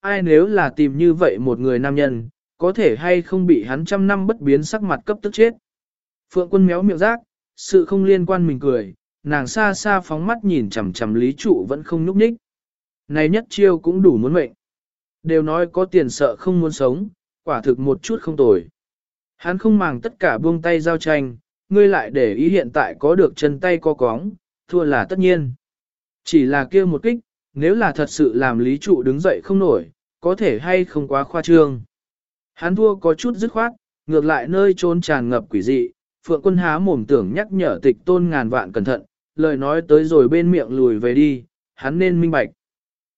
ai nếu là tìm như vậy một người nam nhân, có thể hay không bị hắn trăm năm bất biến sắc mặt cấp tức chết. Phượng quân méo miệng rác, sự không liên quan mình cười, nàng xa xa phóng mắt nhìn chằm chằm lý trụ vẫn không nhúc nhích. Này nhất chiêu cũng đủ muốn mệnh. Đều nói có tiền sợ không muốn sống, quả thực một chút không tồi. Hắn không màng tất cả buông tay giao tranh, ngươi lại để ý hiện tại có được chân tay co cóng, thua là tất nhiên. Chỉ là kia một kích, nếu là thật sự làm lý trụ đứng dậy không nổi, có thể hay không quá khoa trương. Hắn thua có chút dứt khoát, ngược lại nơi trốn tràn ngập quỷ dị, phượng quân há mồm tưởng nhắc nhở tịch tôn ngàn vạn cẩn thận, lời nói tới rồi bên miệng lùi về đi, hắn nên minh bạch.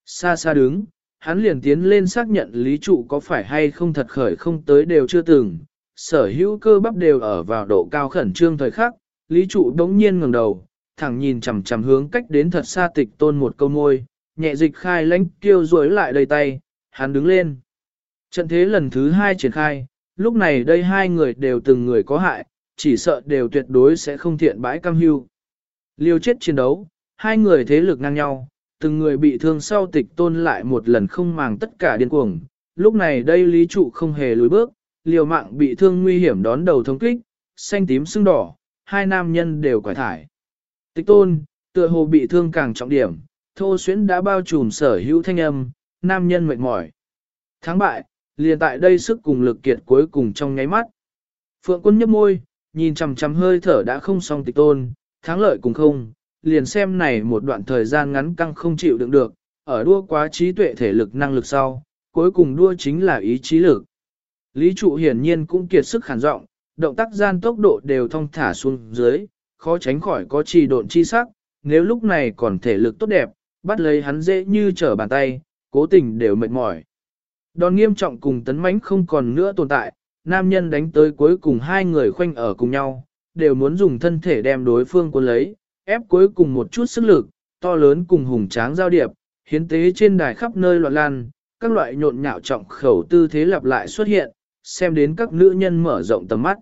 Xa xa đứng, hắn liền tiến lên xác nhận lý trụ có phải hay không thật khởi không tới đều chưa từng, sở hữu cơ bắp đều ở vào độ cao khẩn trương thời khắc, lý trụ đống nhiên ngẩng đầu, thẳng nhìn chằm chằm hướng cách đến thật xa tịch tôn một câu môi, nhẹ dịch khai lãnh kêu rối lại đầy tay, hắn đứng lên. Trận thế lần thứ hai triển khai, lúc này đây hai người đều từng người có hại, chỉ sợ đều tuyệt đối sẽ không thiện bãi cam hưu. Liêu chết chiến đấu, hai người thế lực ngang nhau, từng người bị thương sau tịch tôn lại một lần không màng tất cả điên cuồng. Lúc này đây lý trụ không hề lùi bước, liều mạng bị thương nguy hiểm đón đầu thống kích, xanh tím sưng đỏ, hai nam nhân đều quải thải. Tịch tôn, tựa hồ bị thương càng trọng điểm, thô xuyến đã bao trùm sở hữu thanh âm, nam nhân mệt mỏi. Thắng bại, liền tại đây sức cùng lực kiệt cuối cùng trong nháy mắt. Phượng quân nhấp môi, nhìn chằm chằm hơi thở đã không xong tịch tôn, thắng lợi cùng không, liền xem này một đoạn thời gian ngắn căng không chịu đựng được, ở đua quá trí tuệ thể lực năng lực sau, cuối cùng đua chính là ý chí lực. Lý trụ hiển nhiên cũng kiệt sức khản rộng, động tác gian tốc độ đều thong thả xuống dưới, khó tránh khỏi có trì độn chi sắc, nếu lúc này còn thể lực tốt đẹp, bắt lấy hắn dễ như trở bàn tay, cố tình đều mệt mỏi. Đòn nghiêm trọng cùng tấn mãnh không còn nữa tồn tại, nam nhân đánh tới cuối cùng hai người khoanh ở cùng nhau, đều muốn dùng thân thể đem đối phương cuốn lấy, ép cuối cùng một chút sức lực, to lớn cùng hùng tráng giao điệp, hiến tế trên đài khắp nơi loạn lan, các loại nhộn nhạo trọng khẩu tư thế lặp lại xuất hiện, xem đến các nữ nhân mở rộng tầm mắt.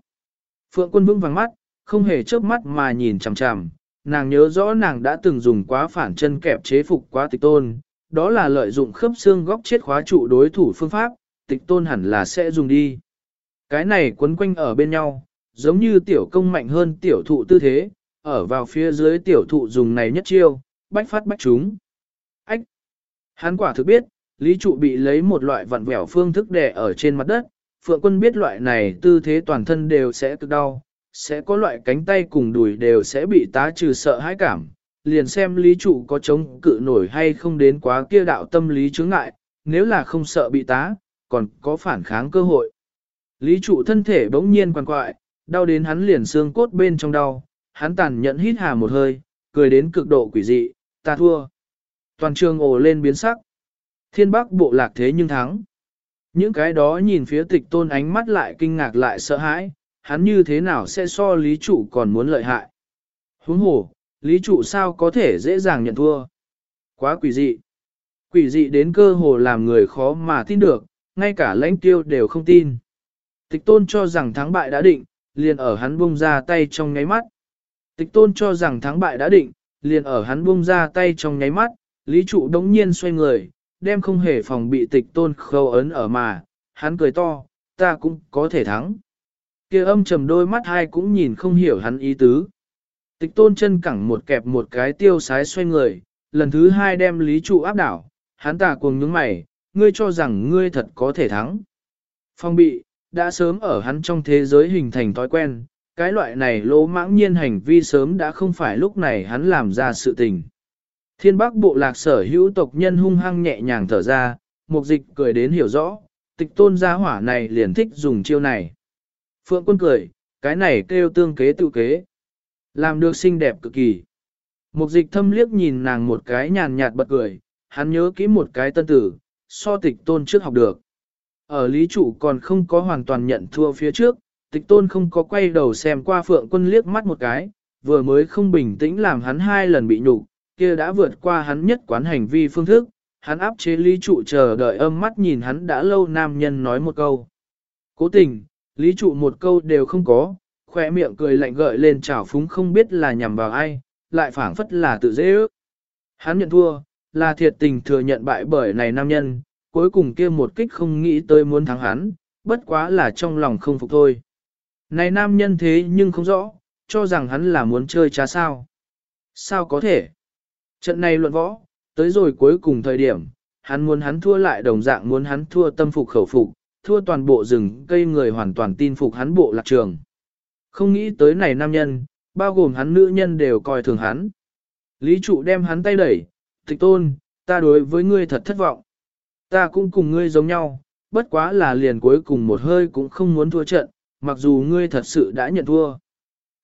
Phượng quân vững vàng mắt, không hề chớp mắt mà nhìn chằm chằm, nàng nhớ rõ nàng đã từng dùng quá phản chân kẹp chế phục quá tịch tôn, đó là lợi dụng khớp xương góc chết khóa trụ đối thủ phương pháp, tịch tôn hẳn là sẽ dùng đi. Cái này quấn quanh ở bên nhau, giống như tiểu công mạnh hơn tiểu thụ tư thế, ở vào phía dưới tiểu thụ dùng này nhất chiêu, bách phát bách chúng. Ách! Hắn quả thực biết, lý trụ bị lấy một loại vặn vẹo phương thức đè ở trên mặt đất, phượng quân biết loại này tư thế toàn thân đều sẽ cực đau, sẽ có loại cánh tay cùng đùi đều sẽ bị tá trừ sợ hãi cảm, liền xem lý trụ có chống cự nổi hay không đến quá kia đạo tâm lý chướng ngại, nếu là không sợ bị tá, còn có phản kháng cơ hội. Lý trụ thân thể bỗng nhiên quằn quại, đau đến hắn liền xương cốt bên trong đau, hắn tàn nhẫn hít hà một hơi, cười đến cực độ quỷ dị, ta thua. Toàn trường ồ lên biến sắc. Thiên bắc bộ lạc thế nhưng thắng. Những cái đó nhìn phía tịch tôn ánh mắt lại kinh ngạc lại sợ hãi, hắn như thế nào sẽ so lý trụ còn muốn lợi hại. Huống hồ, lý trụ sao có thể dễ dàng nhận thua. Quá quỷ dị. Quỷ dị đến cơ hồ làm người khó mà tin được, ngay cả lãnh tiêu đều không tin. Tịch tôn cho rằng thắng bại đã định, liền ở hắn buông ra tay trong nháy mắt. Tịch tôn cho rằng thắng bại đã định, liền ở hắn buông ra tay trong nháy mắt, lý trụ đống nhiên xoay người, đem không hề phòng bị tịch tôn khâu ấn ở mà, hắn cười to, ta cũng có thể thắng kia âm trầm đôi mắt hai cũng nhìn không hiểu hắn ý tứ. Tịch tôn chân cẳng một kẹp một cái tiêu sái xoay người, lần thứ hai đem lý trụ áp đảo, hắn tà cuồng nhướng mày, ngươi cho rằng ngươi thật có thể thắng. Phong bị, đã sớm ở hắn trong thế giới hình thành thói quen, cái loại này lỗ mãng nhiên hành vi sớm đã không phải lúc này hắn làm ra sự tình. Thiên bắc bộ lạc sở hữu tộc nhân hung hăng nhẹ nhàng thở ra, mục dịch cười đến hiểu rõ, tịch tôn gia hỏa này liền thích dùng chiêu này. Phượng quân cười, cái này kêu tương kế tự kế. Làm được xinh đẹp cực kỳ. Mục dịch thâm liếc nhìn nàng một cái nhàn nhạt bật cười, hắn nhớ kỹ một cái tân tử, so tịch tôn trước học được. Ở lý chủ còn không có hoàn toàn nhận thua phía trước, tịch tôn không có quay đầu xem qua phượng quân liếc mắt một cái, vừa mới không bình tĩnh làm hắn hai lần bị nhục, kia đã vượt qua hắn nhất quán hành vi phương thức, hắn áp chế lý trụ chờ đợi âm mắt nhìn hắn đã lâu nam nhân nói một câu. Cố tình, lý trụ một câu đều không có, khỏe miệng cười lạnh gợi lên trào phúng không biết là nhằm vào ai, lại phảng phất là tự dễ ước. Hắn nhận thua, là thiệt tình thừa nhận bại bởi này nam nhân, cuối cùng kia một kích không nghĩ tới muốn thắng hắn, bất quá là trong lòng không phục thôi. Này nam nhân thế nhưng không rõ, cho rằng hắn là muốn chơi trá sao. Sao có thể? Trận này luận võ, tới rồi cuối cùng thời điểm, hắn muốn hắn thua lại đồng dạng muốn hắn thua tâm phục khẩu phục, thua toàn bộ rừng cây người hoàn toàn tin phục hắn bộ lạc trường. Không nghĩ tới này nam nhân, bao gồm hắn nữ nhân đều coi thường hắn. Lý trụ đem hắn tay đẩy, tịch tôn, ta đối với ngươi thật thất vọng. Ta cũng cùng ngươi giống nhau, bất quá là liền cuối cùng một hơi cũng không muốn thua trận, mặc dù ngươi thật sự đã nhận thua.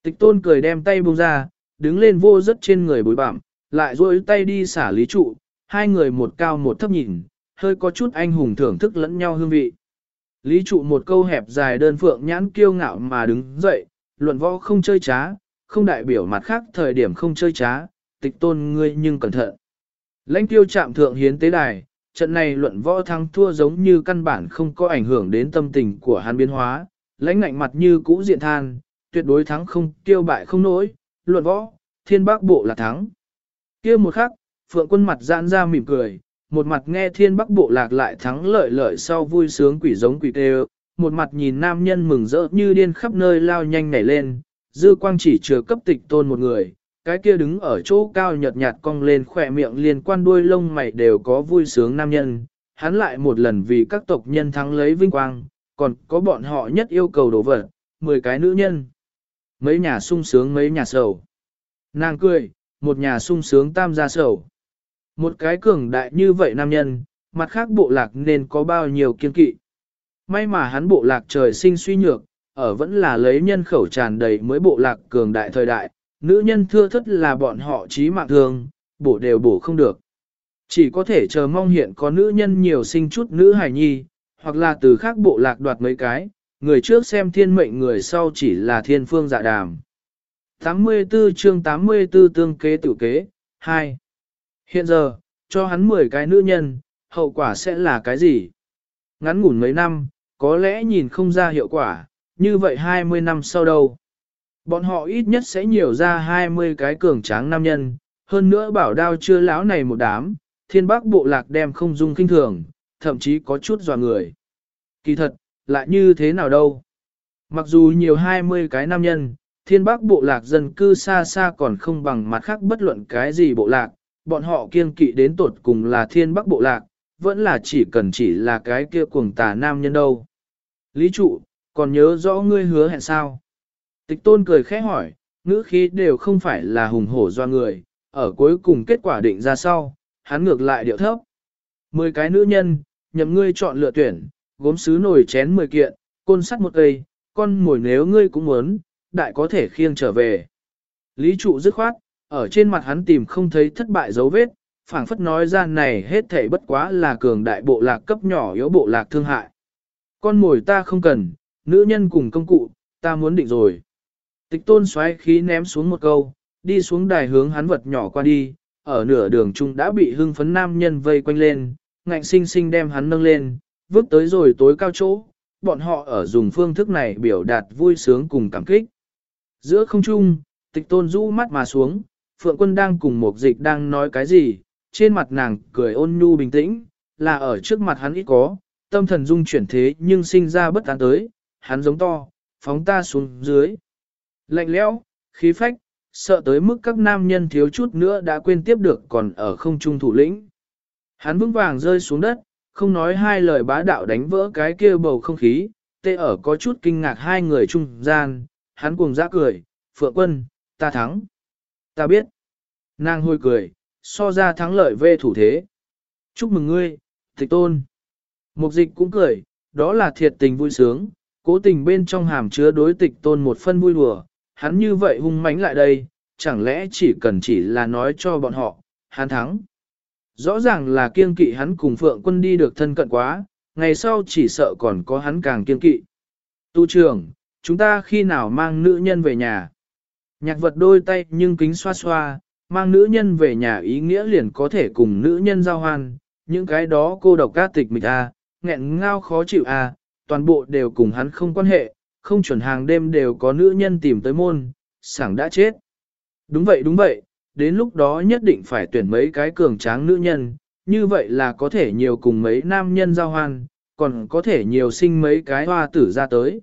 Tịch tôn cười đem tay buông ra, đứng lên vô rất trên người bối bảm lại duỗi tay đi xả lý trụ, hai người một cao một thấp nhìn, hơi có chút anh hùng thưởng thức lẫn nhau hương vị. Lý trụ một câu hẹp dài đơn phượng nhãn kiêu ngạo mà đứng dậy, luận võ không chơi trá, không đại biểu mặt khác thời điểm không chơi trá, tịch tôn ngươi nhưng cẩn thận. Lãnh tiêu chạm thượng hiến tế đài, trận này luận võ thắng thua giống như căn bản không có ảnh hưởng đến tâm tình của hắn biến hóa, lãnh ngạnh mặt như cũ diện than, tuyệt đối thắng không tiêu bại không nổi, luận võ, thiên bác bộ là thắng. kia một khắc, phượng quân mặt giãn ra mỉm cười, một mặt nghe thiên bắc bộ lạc lại thắng lợi lợi sau vui sướng quỷ giống quỷ tê một mặt nhìn nam nhân mừng rỡ như điên khắp nơi lao nhanh nảy lên, dư quang chỉ chừa cấp tịch tôn một người, cái kia đứng ở chỗ cao nhợt nhạt cong lên khỏe miệng liên quan đuôi lông mày đều có vui sướng nam nhân, hắn lại một lần vì các tộc nhân thắng lấy vinh quang, còn có bọn họ nhất yêu cầu đổ vật, 10 cái nữ nhân. Mấy nhà sung sướng mấy nhà sầu. Nàng cười, một nhà sung sướng tam gia sầu. Một cái cường đại như vậy nam nhân, mặt khác bộ lạc nên có bao nhiêu kiên kỵ. May mà hắn bộ lạc trời sinh suy nhược, ở vẫn là lấy nhân khẩu tràn đầy mới bộ lạc cường đại thời đại, nữ nhân thưa thất là bọn họ trí mạng thường, bổ đều bổ không được. Chỉ có thể chờ mong hiện có nữ nhân nhiều sinh chút nữ hài nhi, hoặc là từ khác bộ lạc đoạt mấy cái, người trước xem thiên mệnh người sau chỉ là thiên phương dạ đàm. 84 chương 84 tương kế tự kế, 2. Hiện giờ, cho hắn 10 cái nữ nhân, hậu quả sẽ là cái gì? Ngắn ngủn mấy năm, có lẽ nhìn không ra hiệu quả, như vậy 20 năm sau đâu? Bọn họ ít nhất sẽ nhiều ra 20 cái cường tráng nam nhân, hơn nữa bảo đao chưa lão này một đám, thiên bác bộ lạc đem không dung kinh thường, thậm chí có chút dò người. Kỳ thật, lại như thế nào đâu? Mặc dù nhiều 20 cái nam nhân, thiên bác bộ lạc dân cư xa xa còn không bằng mặt khác bất luận cái gì bộ lạc, bọn họ kiêng kỵ đến tột cùng là thiên bắc bộ lạc, vẫn là chỉ cần chỉ là cái kia cuồng tà nam nhân đâu. Lý trụ, còn nhớ rõ ngươi hứa hẹn sao? Tịch tôn cười khẽ hỏi, ngữ khí đều không phải là hùng hổ do người, ở cuối cùng kết quả định ra sau, hắn ngược lại điệu thấp. Mười cái nữ nhân, nhậm ngươi chọn lựa tuyển, gốm sứ nồi chén mười kiện, côn sắt một cây, con mồi nếu ngươi cũng muốn, đại có thể khiêng trở về. Lý trụ dứt khoát, ở trên mặt hắn tìm không thấy thất bại dấu vết, phảng phất nói ra này hết thảy bất quá là cường đại bộ lạc cấp nhỏ yếu bộ lạc thương hại. Con mồi ta không cần, nữ nhân cùng công cụ, ta muốn định rồi. Tịch tôn xoáy khí ném xuống một câu, đi xuống đài hướng hắn vật nhỏ qua đi, ở nửa đường chung đã bị hưng phấn nam nhân vây quanh lên, ngạnh sinh sinh đem hắn nâng lên, vứt tới rồi tối cao chỗ, bọn họ ở dùng phương thức này biểu đạt vui sướng cùng cảm kích. Giữa không trung, tịch tôn rũ mắt mà xuống, Phượng Quân đang cùng một dịch đang nói cái gì, trên mặt nàng cười ôn nhu bình tĩnh, là ở trước mặt hắn ít có, tâm thần dung chuyển thế nhưng sinh ra bất an tới, hắn giống to, phóng ta xuống dưới. Lạnh lẽo, khí phách, sợ tới mức các nam nhân thiếu chút nữa đã quên tiếp được còn ở không trung thủ lĩnh. Hắn vững vàng rơi xuống đất, không nói hai lời bá đạo đánh vỡ cái kia bầu không khí, tê ở có chút kinh ngạc hai người trung gian, hắn cuồng giã cười, Phượng Quân, ta thắng. Ta biết. Nàng hôi cười, so ra thắng lợi về thủ thế. Chúc mừng ngươi, tịch tôn. Mục dịch cũng cười, đó là thiệt tình vui sướng, cố tình bên trong hàm chứa đối tịch tôn một phân vui đùa, hắn như vậy hung mãnh lại đây, chẳng lẽ chỉ cần chỉ là nói cho bọn họ, hắn thắng. Rõ ràng là kiên kỵ hắn cùng phượng quân đi được thân cận quá, ngày sau chỉ sợ còn có hắn càng kiên kỵ. Tu trưởng, chúng ta khi nào mang nữ nhân về nhà? Nhạc vật đôi tay nhưng kính xoa xoa, mang nữ nhân về nhà ý nghĩa liền có thể cùng nữ nhân giao hoan, những cái đó cô độc ca tịch mịch a, à, nghẹn ngao khó chịu a, à, toàn bộ đều cùng hắn không quan hệ, không chuẩn hàng đêm đều có nữ nhân tìm tới môn, sảng đã chết. Đúng vậy đúng vậy, đến lúc đó nhất định phải tuyển mấy cái cường tráng nữ nhân, Như vậy là có thể nhiều cùng mấy nam nhân giao hoan, còn có thể nhiều sinh mấy cái hoa tử ra tới.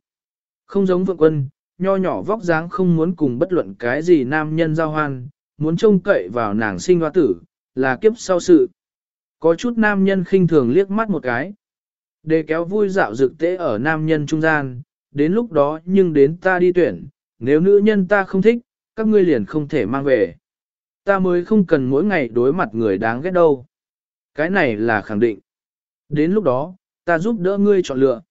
Không giống vượng quân, nho nhỏ vóc dáng không muốn cùng bất luận cái gì nam nhân giao hoan, muốn trông cậy vào nàng sinh hoa tử, là kiếp sau sự. Có chút nam nhân khinh thường liếc mắt một cái. Để kéo vui dạo dực tế ở nam nhân trung gian, đến lúc đó nhưng đến ta đi tuyển, nếu nữ nhân ta không thích, các ngươi liền không thể mang về. Ta mới không cần mỗi ngày đối mặt người đáng ghét đâu. Cái này là khẳng định. Đến lúc đó, ta giúp đỡ ngươi chọn lựa.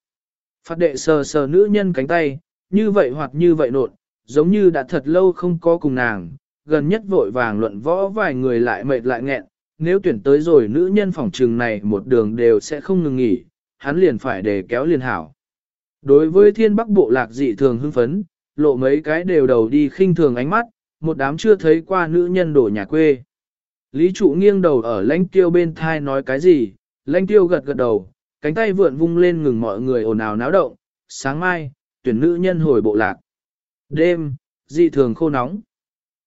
Phát đệ sờ sờ nữ nhân cánh tay, như vậy hoặc như vậy nộn, giống như đã thật lâu không có cùng nàng, gần nhất vội vàng luận võ vài người lại mệt lại nghẹn, nếu tuyển tới rồi nữ nhân phòng trường này một đường đều sẽ không ngừng nghỉ, hắn liền phải để kéo liền hảo. Đối với thiên bắc bộ lạc dị thường hưng phấn, lộ mấy cái đều đầu đi khinh thường ánh mắt, một đám chưa thấy qua nữ nhân đổ nhà quê. Lý trụ nghiêng đầu ở lãnh tiêu bên thai nói cái gì, lãnh tiêu gật gật đầu, cánh tay vượn vung lên ngừng mọi người ồn ào náo động, sáng mai, tuyển nữ nhân hồi bộ lạc. Đêm, dị thường khô nóng.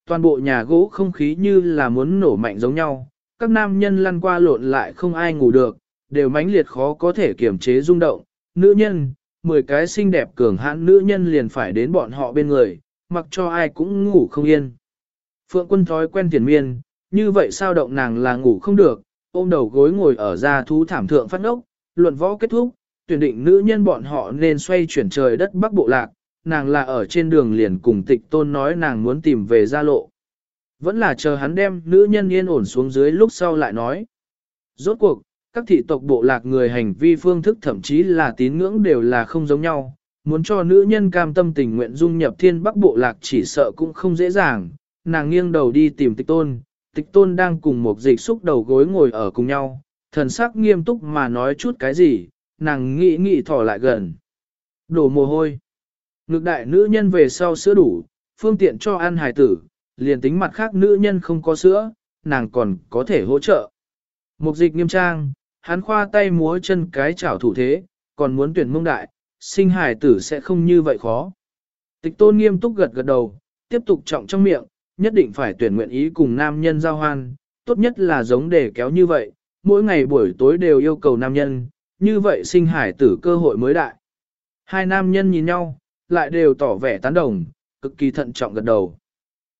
Toàn bộ nhà gỗ không khí như là muốn nổ mạnh giống nhau, các nam nhân lăn qua lộn lại không ai ngủ được, đều mãnh liệt khó có thể kiểm chế rung động. Nữ nhân, 10 cái xinh đẹp cường hãn nữ nhân liền phải đến bọn họ bên người, mặc cho ai cũng ngủ không yên. Phượng quân thói quen tiền miên, như vậy sao động nàng là ngủ không được, ôm đầu gối ngồi ở ra thú thảm thượng phát ốc, luận võ kết thúc, tuyển định nữ nhân bọn họ nên xoay chuyển trời đất bắc bộ lạc, nàng là ở trên đường liền cùng tịch tôn nói nàng muốn tìm về gia lộ. Vẫn là chờ hắn đem nữ nhân yên ổn xuống dưới lúc sau lại nói. Rốt cuộc, các thị tộc bộ lạc người hành vi phương thức thậm chí là tín ngưỡng đều là không giống nhau. Muốn cho nữ nhân cam tâm tình nguyện dung nhập thiên bắc bộ lạc chỉ sợ cũng không dễ dàng. Nàng nghiêng đầu đi tìm tịch tôn, tịch tôn đang cùng một dịch xúc đầu gối ngồi ở cùng nhau, thần sắc nghiêm túc mà nói chút cái gì, nàng nghĩ nghĩ thỏ lại gần. Đổ mồ hôi. ngược đại nữ nhân về sau sữa đủ, phương tiện cho ăn hài tử, liền tính mặt khác nữ nhân không có sữa, nàng còn có thể hỗ trợ. Mục dịch nghiêm trang, hắn khoa tay múa chân cái chảo thủ thế, còn muốn tuyển mông đại, sinh hài tử sẽ không như vậy khó. Tịch tôn nghiêm túc gật gật đầu, tiếp tục trọng trong miệng, nhất định phải tuyển nguyện ý cùng nam nhân giao hoan, tốt nhất là giống để kéo như vậy, mỗi ngày buổi tối đều yêu cầu nam nhân, như vậy sinh hải tử cơ hội mới đại. Hai nam nhân nhìn nhau, lại đều tỏ vẻ tán đồng, cực kỳ thận trọng gật đầu.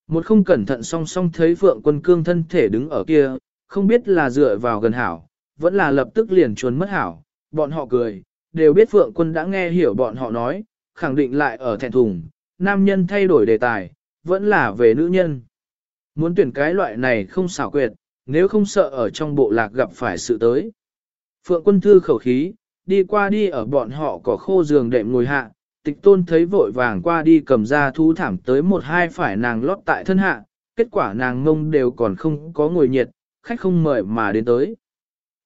Một không cẩn thận song song thấy Phượng quân cương thân thể đứng ở kia, không biết là dựa vào gần hảo, vẫn là lập tức liền chuồn mất hảo, bọn họ cười, đều biết Phượng quân đã nghe hiểu bọn họ nói, khẳng định lại ở thẹn thùng, nam nhân thay đổi đề tài, vẫn là về nữ nhân. Muốn tuyển cái loại này không xảo quyệt, nếu không sợ ở trong bộ lạc gặp phải sự tới. Phượng quân thư khẩu khí, đi qua đi ở bọn họ có khô giường đệm ngồi hạ, tịch tôn thấy vội vàng qua đi cầm ra thu thảm tới một hai phải nàng lót tại thân hạ, kết quả nàng ngông đều còn không có ngồi nhiệt, khách không mời mà đến tới.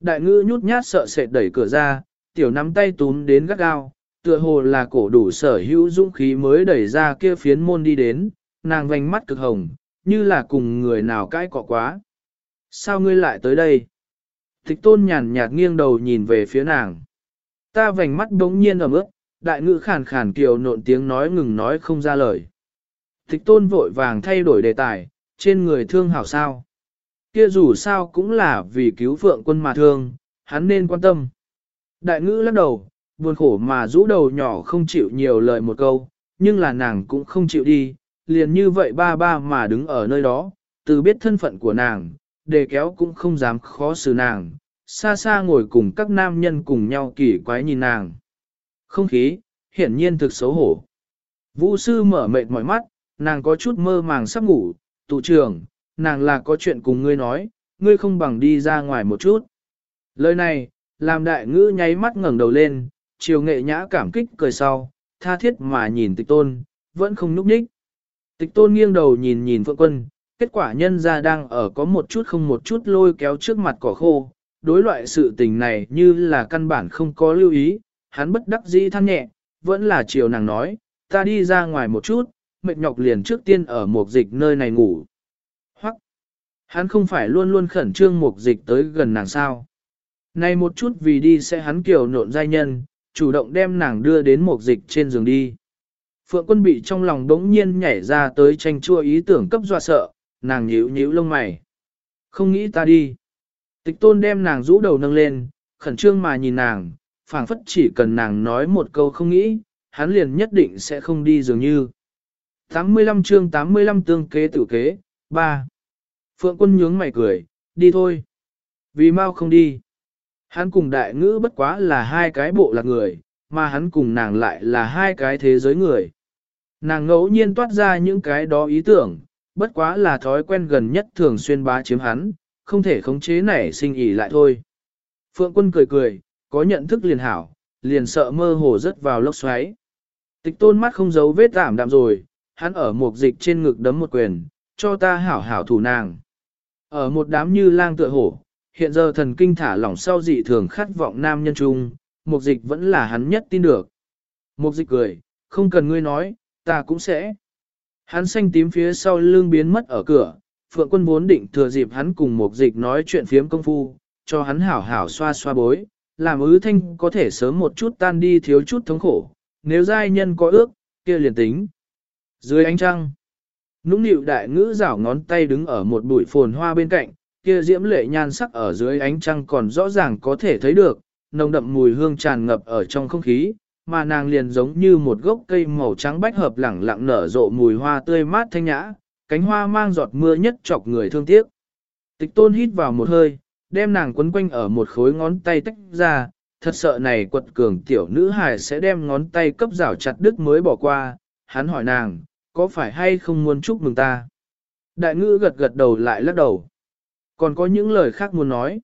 Đại ngư nhút nhát sợ sệt đẩy cửa ra, tiểu nắm tay túm đến gắt gao, tựa hồ là cổ đủ sở hữu dũng khí mới đẩy ra kia phiến môn đi đến, nàng vành mắt cực hồng, như là cùng người nào cãi cọ quá. Sao ngươi lại tới đây? Thích tôn nhàn nhạt nghiêng đầu nhìn về phía nàng. Ta vành mắt đống nhiên ở ướt, đại ngữ khàn khàn kiều nộn tiếng nói ngừng nói không ra lời. Thích tôn vội vàng thay đổi đề tài, trên người thương hảo sao. Kia dù sao cũng là vì cứu phượng quân mà thương, hắn nên quan tâm. Đại ngữ lắc đầu, buồn khổ mà rũ đầu nhỏ không chịu nhiều lời một câu, nhưng là nàng cũng không chịu đi, liền như vậy ba ba mà đứng ở nơi đó, từ biết thân phận của nàng, đề kéo cũng không dám khó xử nàng, xa xa ngồi cùng các nam nhân cùng nhau kỳ quái nhìn nàng. Không khí, hiển nhiên thực xấu hổ. Vũ sư mở mệt mỏi mắt, nàng có chút mơ màng sắp ngủ, tụ trưởng, nàng là có chuyện cùng ngươi nói, ngươi không bằng đi ra ngoài một chút. Lời này, làm đại ngữ nháy mắt ngẩng đầu lên, chiều nghệ nhã cảm kích cười sau, tha thiết mà nhìn tịch tôn, vẫn không núp ních. Tịch tôn nghiêng đầu nhìn nhìn phượng quân, kết quả nhân ra đang ở có một chút không một chút lôi kéo trước mặt cỏ khô, đối loại sự tình này như là căn bản không có lưu ý, hắn bất đắc dĩ than nhẹ, vẫn là chiều nàng nói, ta đi ra ngoài một chút, mệt nhọc liền trước tiên ở một dịch nơi này ngủ. Hoặc, hắn không phải luôn luôn khẩn trương một dịch tới gần nàng sao. Này một chút vì đi sẽ hắn kiều nộn giai nhân, chủ động đem nàng đưa đến một dịch trên giường đi. Phượng quân bị trong lòng đống nhiên nhảy ra tới tranh chua ý tưởng cấp dọa sợ, nàng nhíu nhíu lông mày. Không nghĩ ta đi. Tịch tôn đem nàng rũ đầu nâng lên, khẩn trương mà nhìn nàng, phảng phất chỉ cần nàng nói một câu không nghĩ, hắn liền nhất định sẽ không đi dường như. 85 chương 85 tương kế tử kế, 3. Phượng quân nhướng mày cười, đi thôi. Vì mau không đi. Hắn cùng đại ngữ bất quá là hai cái bộ lạc người, mà hắn cùng nàng lại là hai cái thế giới người. Nàng ngẫu nhiên toát ra những cái đó ý tưởng, bất quá là thói quen gần nhất thường xuyên bá chiếm hắn, không thể khống chế nảy sinh ỉ lại thôi. Phượng quân cười cười, có nhận thức liền hảo, liền sợ mơ hồ rớt vào lốc xoáy. Tịch tôn mắt không giấu vết tạm đạm rồi, hắn ở một dịch trên ngực đấm một quyền, cho ta hảo hảo thủ nàng. Ở một đám như lang tựa hổ, hiện giờ thần kinh thả lỏng sau dị thường khát vọng nam nhân trung, một dịch vẫn là hắn nhất tin được. Một dịch cười, không cần ngươi nói, ta cũng sẽ. Hắn xanh tím phía sau lưng biến mất ở cửa, phượng quân vốn định thừa dịp hắn cùng một dịch nói chuyện phiếm công phu, cho hắn hảo hảo xoa xoa bối, làm ứ thanh có thể sớm một chút tan đi thiếu chút thống khổ, nếu giai nhân có ước, kia liền tính. Dưới ánh trăng, nũng nịu đại ngữ rảo ngón tay đứng ở một bụi phồn hoa bên cạnh, kia diễm lệ nhan sắc ở dưới ánh trăng còn rõ ràng có thể thấy được, nồng đậm mùi hương tràn ngập ở trong không khí, mà nàng liền giống như một gốc cây màu trắng bách hợp lẳng lặng nở rộ mùi hoa tươi mát thanh nhã, cánh hoa mang giọt mưa nhất chọc người thương tiếc. Tịch tôn hít vào một hơi, đem nàng quấn quanh ở một khối ngón tay tách ra, thật sợ này quật cường tiểu nữ hài sẽ đem ngón tay cấp rào chặt đứt mới bỏ qua, hắn hỏi nàng, có phải hay không muốn chúc mừng ta? Đại ngữ gật gật đầu lại lắc đầu. Còn có những lời khác muốn nói.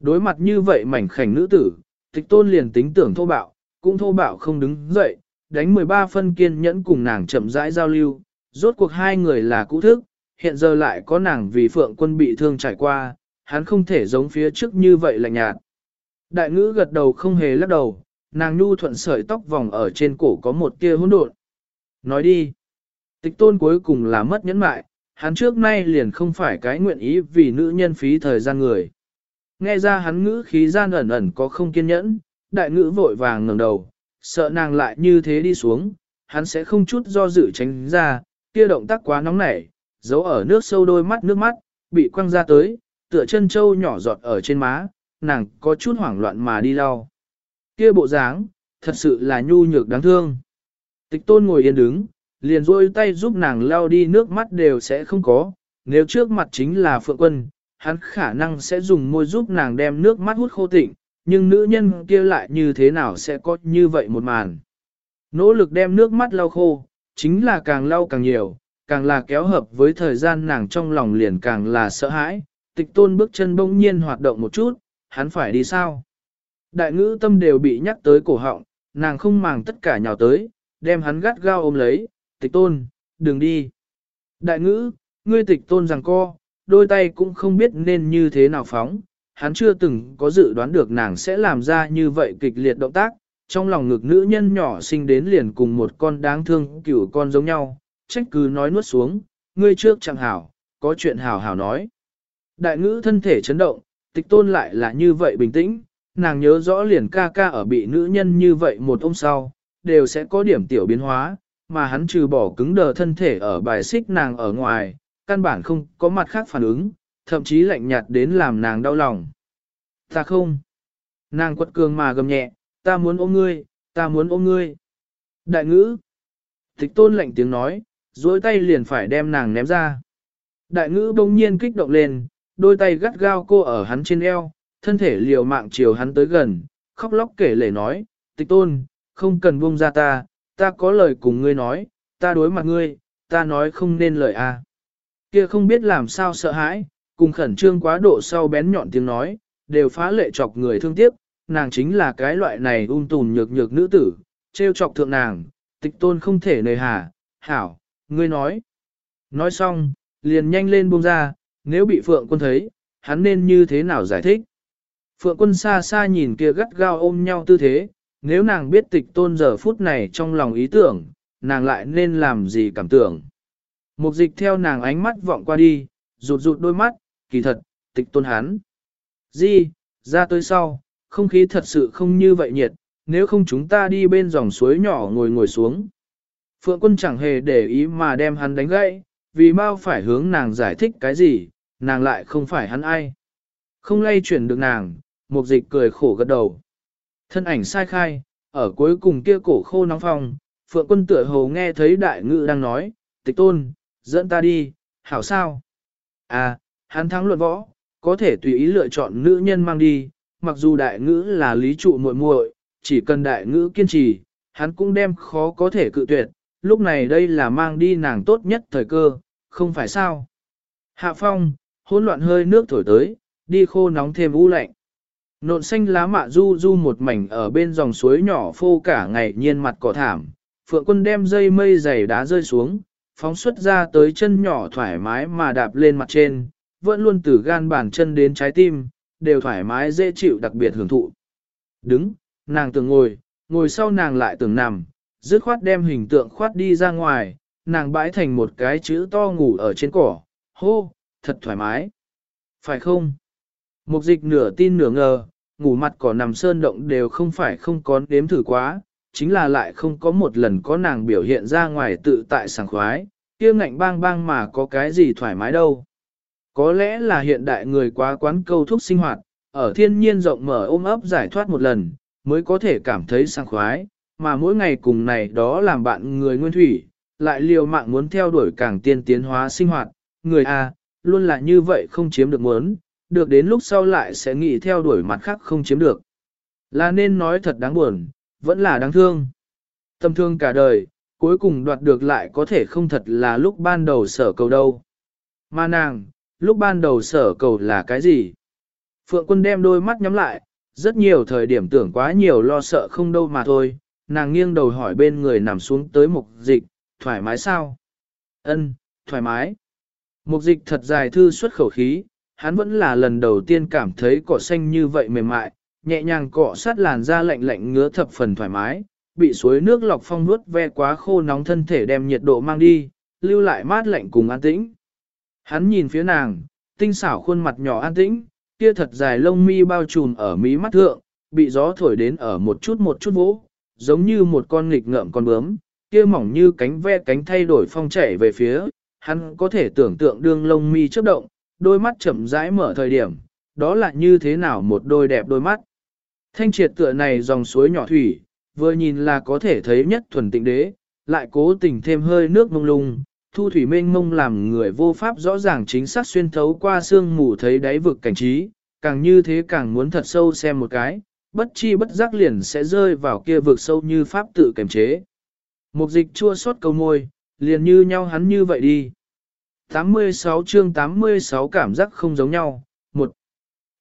Đối mặt như vậy mảnh khảnh nữ tử, tịch tôn liền tính tưởng thô bạo, cũng thô bạo không đứng dậy, đánh 13 phân kiên nhẫn cùng nàng chậm rãi giao lưu, rốt cuộc hai người là cũ thức, hiện giờ lại có nàng vì phượng quân bị thương trải qua, hắn không thể giống phía trước như vậy lạnh nhạt. Đại ngữ gật đầu không hề lắc đầu, nàng nhu thuận sợi tóc vòng ở trên cổ có một tia hỗn độn. Nói đi. Tịch tôn cuối cùng là mất nhẫn mại, hắn trước nay liền không phải cái nguyện ý vì nữ nhân phí thời gian người. Nghe ra hắn ngữ khí gian ẩn ẩn có không kiên nhẫn, đại ngữ vội vàng ngẩng đầu, sợ nàng lại như thế đi xuống, hắn sẽ không chút do dự tránh ra, kia động tác quá nóng nảy, giấu ở nước sâu đôi mắt nước mắt, bị quăng ra tới, tựa chân trâu nhỏ giọt ở trên má, nàng có chút hoảng loạn mà đi lau. Kia bộ dáng, thật sự là nhu nhược đáng thương. Tịch tôn ngồi yên đứng, liền rôi tay giúp nàng lau đi nước mắt đều sẽ không có, nếu trước mặt chính là phượng quân, hắn khả năng sẽ dùng môi giúp nàng đem nước mắt hút khô tịnh, nhưng nữ nhân kia lại như thế nào sẽ có như vậy một màn. Nỗ lực đem nước mắt lau khô, chính là càng lau càng nhiều, càng là kéo hợp với thời gian nàng trong lòng liền càng là sợ hãi, tịch tôn bước chân bỗng nhiên hoạt động một chút, hắn phải đi sao? Đại ngữ tâm đều bị nhắc tới cổ họng, nàng không màng tất cả nhào tới, đem hắn gắt gao ôm lấy, tịch tôn, đừng đi. Đại ngữ, ngươi tịch tôn rằng co, đôi tay cũng không biết nên như thế nào phóng, hắn chưa từng có dự đoán được nàng sẽ làm ra như vậy kịch liệt động tác, trong lòng ngực nữ nhân nhỏ sinh đến liền cùng một con đáng thương cửu con giống nhau, trách cứ nói nuốt xuống, ngươi trước chẳng hảo, có chuyện hảo hảo nói. Đại ngữ thân thể chấn động, tịch tôn lại là như vậy bình tĩnh, nàng nhớ rõ liền ca ca ở bị nữ nhân như vậy một ông sau, đều sẽ có điểm tiểu biến hóa, mà hắn trừ bỏ cứng đờ thân thể ở bài xích nàng ở ngoài, căn bản không có mặt khác phản ứng, thậm chí lạnh nhạt đến làm nàng đau lòng. Ta không. Nàng quật cường mà gầm nhẹ, ta muốn ôm ngươi, ta muốn ôm ngươi. Đại ngữ. Tịch tôn lạnh tiếng nói, dối tay liền phải đem nàng ném ra. Đại ngữ bỗng nhiên kích động lên, đôi tay gắt gao cô ở hắn trên eo, thân thể liều mạng chiều hắn tới gần, khóc lóc kể lể nói, tịch tôn, không cần buông ra ta, ta có lời cùng ngươi nói, ta đối mặt ngươi, ta nói không nên lời. À. Kia không biết làm sao sợ hãi, cùng khẩn trương quá độ sau bén nhọn tiếng nói, đều phá lệ chọc người thương tiếc, nàng chính là cái loại này ung tùn nhược nhược nữ tử, trêu chọc thượng nàng, tịch tôn không thể nề hà, hảo, ngươi nói. Nói xong, liền nhanh lên buông ra, nếu bị Phượng quân thấy, hắn nên như thế nào giải thích. Phượng quân xa xa nhìn kia gắt gao ôm nhau tư thế, nếu nàng biết tịch tôn giờ phút này trong lòng ý tưởng, nàng lại nên làm gì cảm tưởng. Mục dịch theo nàng ánh mắt vọng qua đi, rụt rụt đôi mắt, kỳ thật, tịch tôn hán, Di, ra tới sau, không khí thật sự không như vậy nhiệt, nếu không chúng ta đi bên dòng suối nhỏ ngồi ngồi xuống. Phượng quân chẳng hề để ý mà đem hắn đánh gãy, vì mau phải hướng nàng giải thích cái gì, nàng lại không phải hắn ai. Không lay chuyển được nàng, mục dịch cười khổ gật đầu. Thân ảnh sai khai, ở cuối cùng kia cổ khô nóng phong, phượng quân tựa hồ nghe thấy đại ngự đang nói, tịch tôn, dẫn ta đi, hảo sao? À, hắn thắng luận võ, có thể tùy ý lựa chọn nữ nhân mang đi, mặc dù đại ngữ là lý trụ muội muội, chỉ cần đại ngữ kiên trì, hắn cũng đem khó có thể cự tuyệt, lúc này đây là mang đi nàng tốt nhất thời cơ, không phải sao? Hạ phong, hỗn loạn hơi nước thổi tới, đi khô nóng thêm u lạnh. Nộn xanh lá mạ du du một mảnh ở bên dòng suối nhỏ phô cả ngày nhiên mặt cỏ thảm, phượng quân đem dây mây dày đá rơi xuống, phóng xuất ra tới chân nhỏ thoải mái mà đạp lên mặt trên, vẫn luôn từ gan bàn chân đến trái tim, đều thoải mái dễ chịu đặc biệt hưởng thụ. Đứng, nàng tưởng ngồi, ngồi sau nàng lại tưởng nằm, dứt khoát đem hình tượng khoát đi ra ngoài, nàng bãi thành một cái chữ to ngủ ở trên cỏ, hô, thật thoải mái. Phải không? Mục dịch nửa tin nửa ngờ, ngủ mặt cỏ nằm sơn động đều không phải không có đếm thử quá, chính là lại không có một lần có nàng biểu hiện ra ngoài tự tại sảng khoái, kia ngạnh bang bang mà có cái gì thoải mái đâu. Có lẽ là hiện đại người quá quán câu thúc sinh hoạt, ở thiên nhiên rộng mở ôm ấp giải thoát một lần, mới có thể cảm thấy sảng khoái, mà mỗi ngày cùng này đó làm bạn người nguyên thủy, lại liều mạng muốn theo đuổi càng tiên tiến hóa sinh hoạt, người A, luôn là như vậy không chiếm được muốn, được đến lúc sau lại sẽ nghĩ theo đuổi mặt khác không chiếm được. Là nên nói thật đáng buồn, vẫn là đáng thương. Tâm thương cả đời, cuối cùng đoạt được lại có thể không thật là lúc ban đầu sở cầu đâu. Mà nàng, lúc ban đầu sở cầu là cái gì? Phượng quân đem đôi mắt nhắm lại, rất nhiều thời điểm tưởng quá nhiều lo sợ không đâu mà thôi, nàng nghiêng đầu hỏi bên người nằm xuống tới mục dịch, thoải mái sao? Ân, thoải mái. Mục dịch thật dài thư xuất khẩu khí, hắn vẫn là lần đầu tiên cảm thấy cỏ xanh như vậy mềm mại, nhẹ nhàng cọ sát làn da lạnh lạnh ngứa thập phần thoải mái, bị suối nước lọc phong nuốt ve quá khô nóng thân thể đem nhiệt độ mang đi, lưu lại mát lạnh cùng an tĩnh. Hắn nhìn phía nàng, tinh xảo khuôn mặt nhỏ an tĩnh, kia thật dài lông mi bao trùm ở mí mắt thượng, bị gió thổi đến ở một chút một chút vỗ, giống như một con nghịch ngợm con bướm, kia mỏng như cánh ve cánh thay đổi phong chảy về phía, hắn có thể tưởng tượng đương lông mi chớp động, đôi mắt chậm rãi mở thời điểm, đó là như thế nào một đôi đẹp đôi mắt. Thanh triệt tựa này dòng suối nhỏ thủy, vừa nhìn là có thể thấy nhất thuần tịnh đế, lại cố tình thêm hơi nước mông lung, thu thủy mênh mông làm người vô pháp rõ ràng chính xác xuyên thấu qua sương mù thấy đáy vực cảnh trí, càng như thế càng muốn thật sâu xem một cái, bất chi bất giác liền sẽ rơi vào kia vực sâu như pháp tự kềm chế. Mục dịch chua xót câu môi, liền như nhau hắn như vậy đi. 86 chương 86 cảm giác không giống nhau. Một,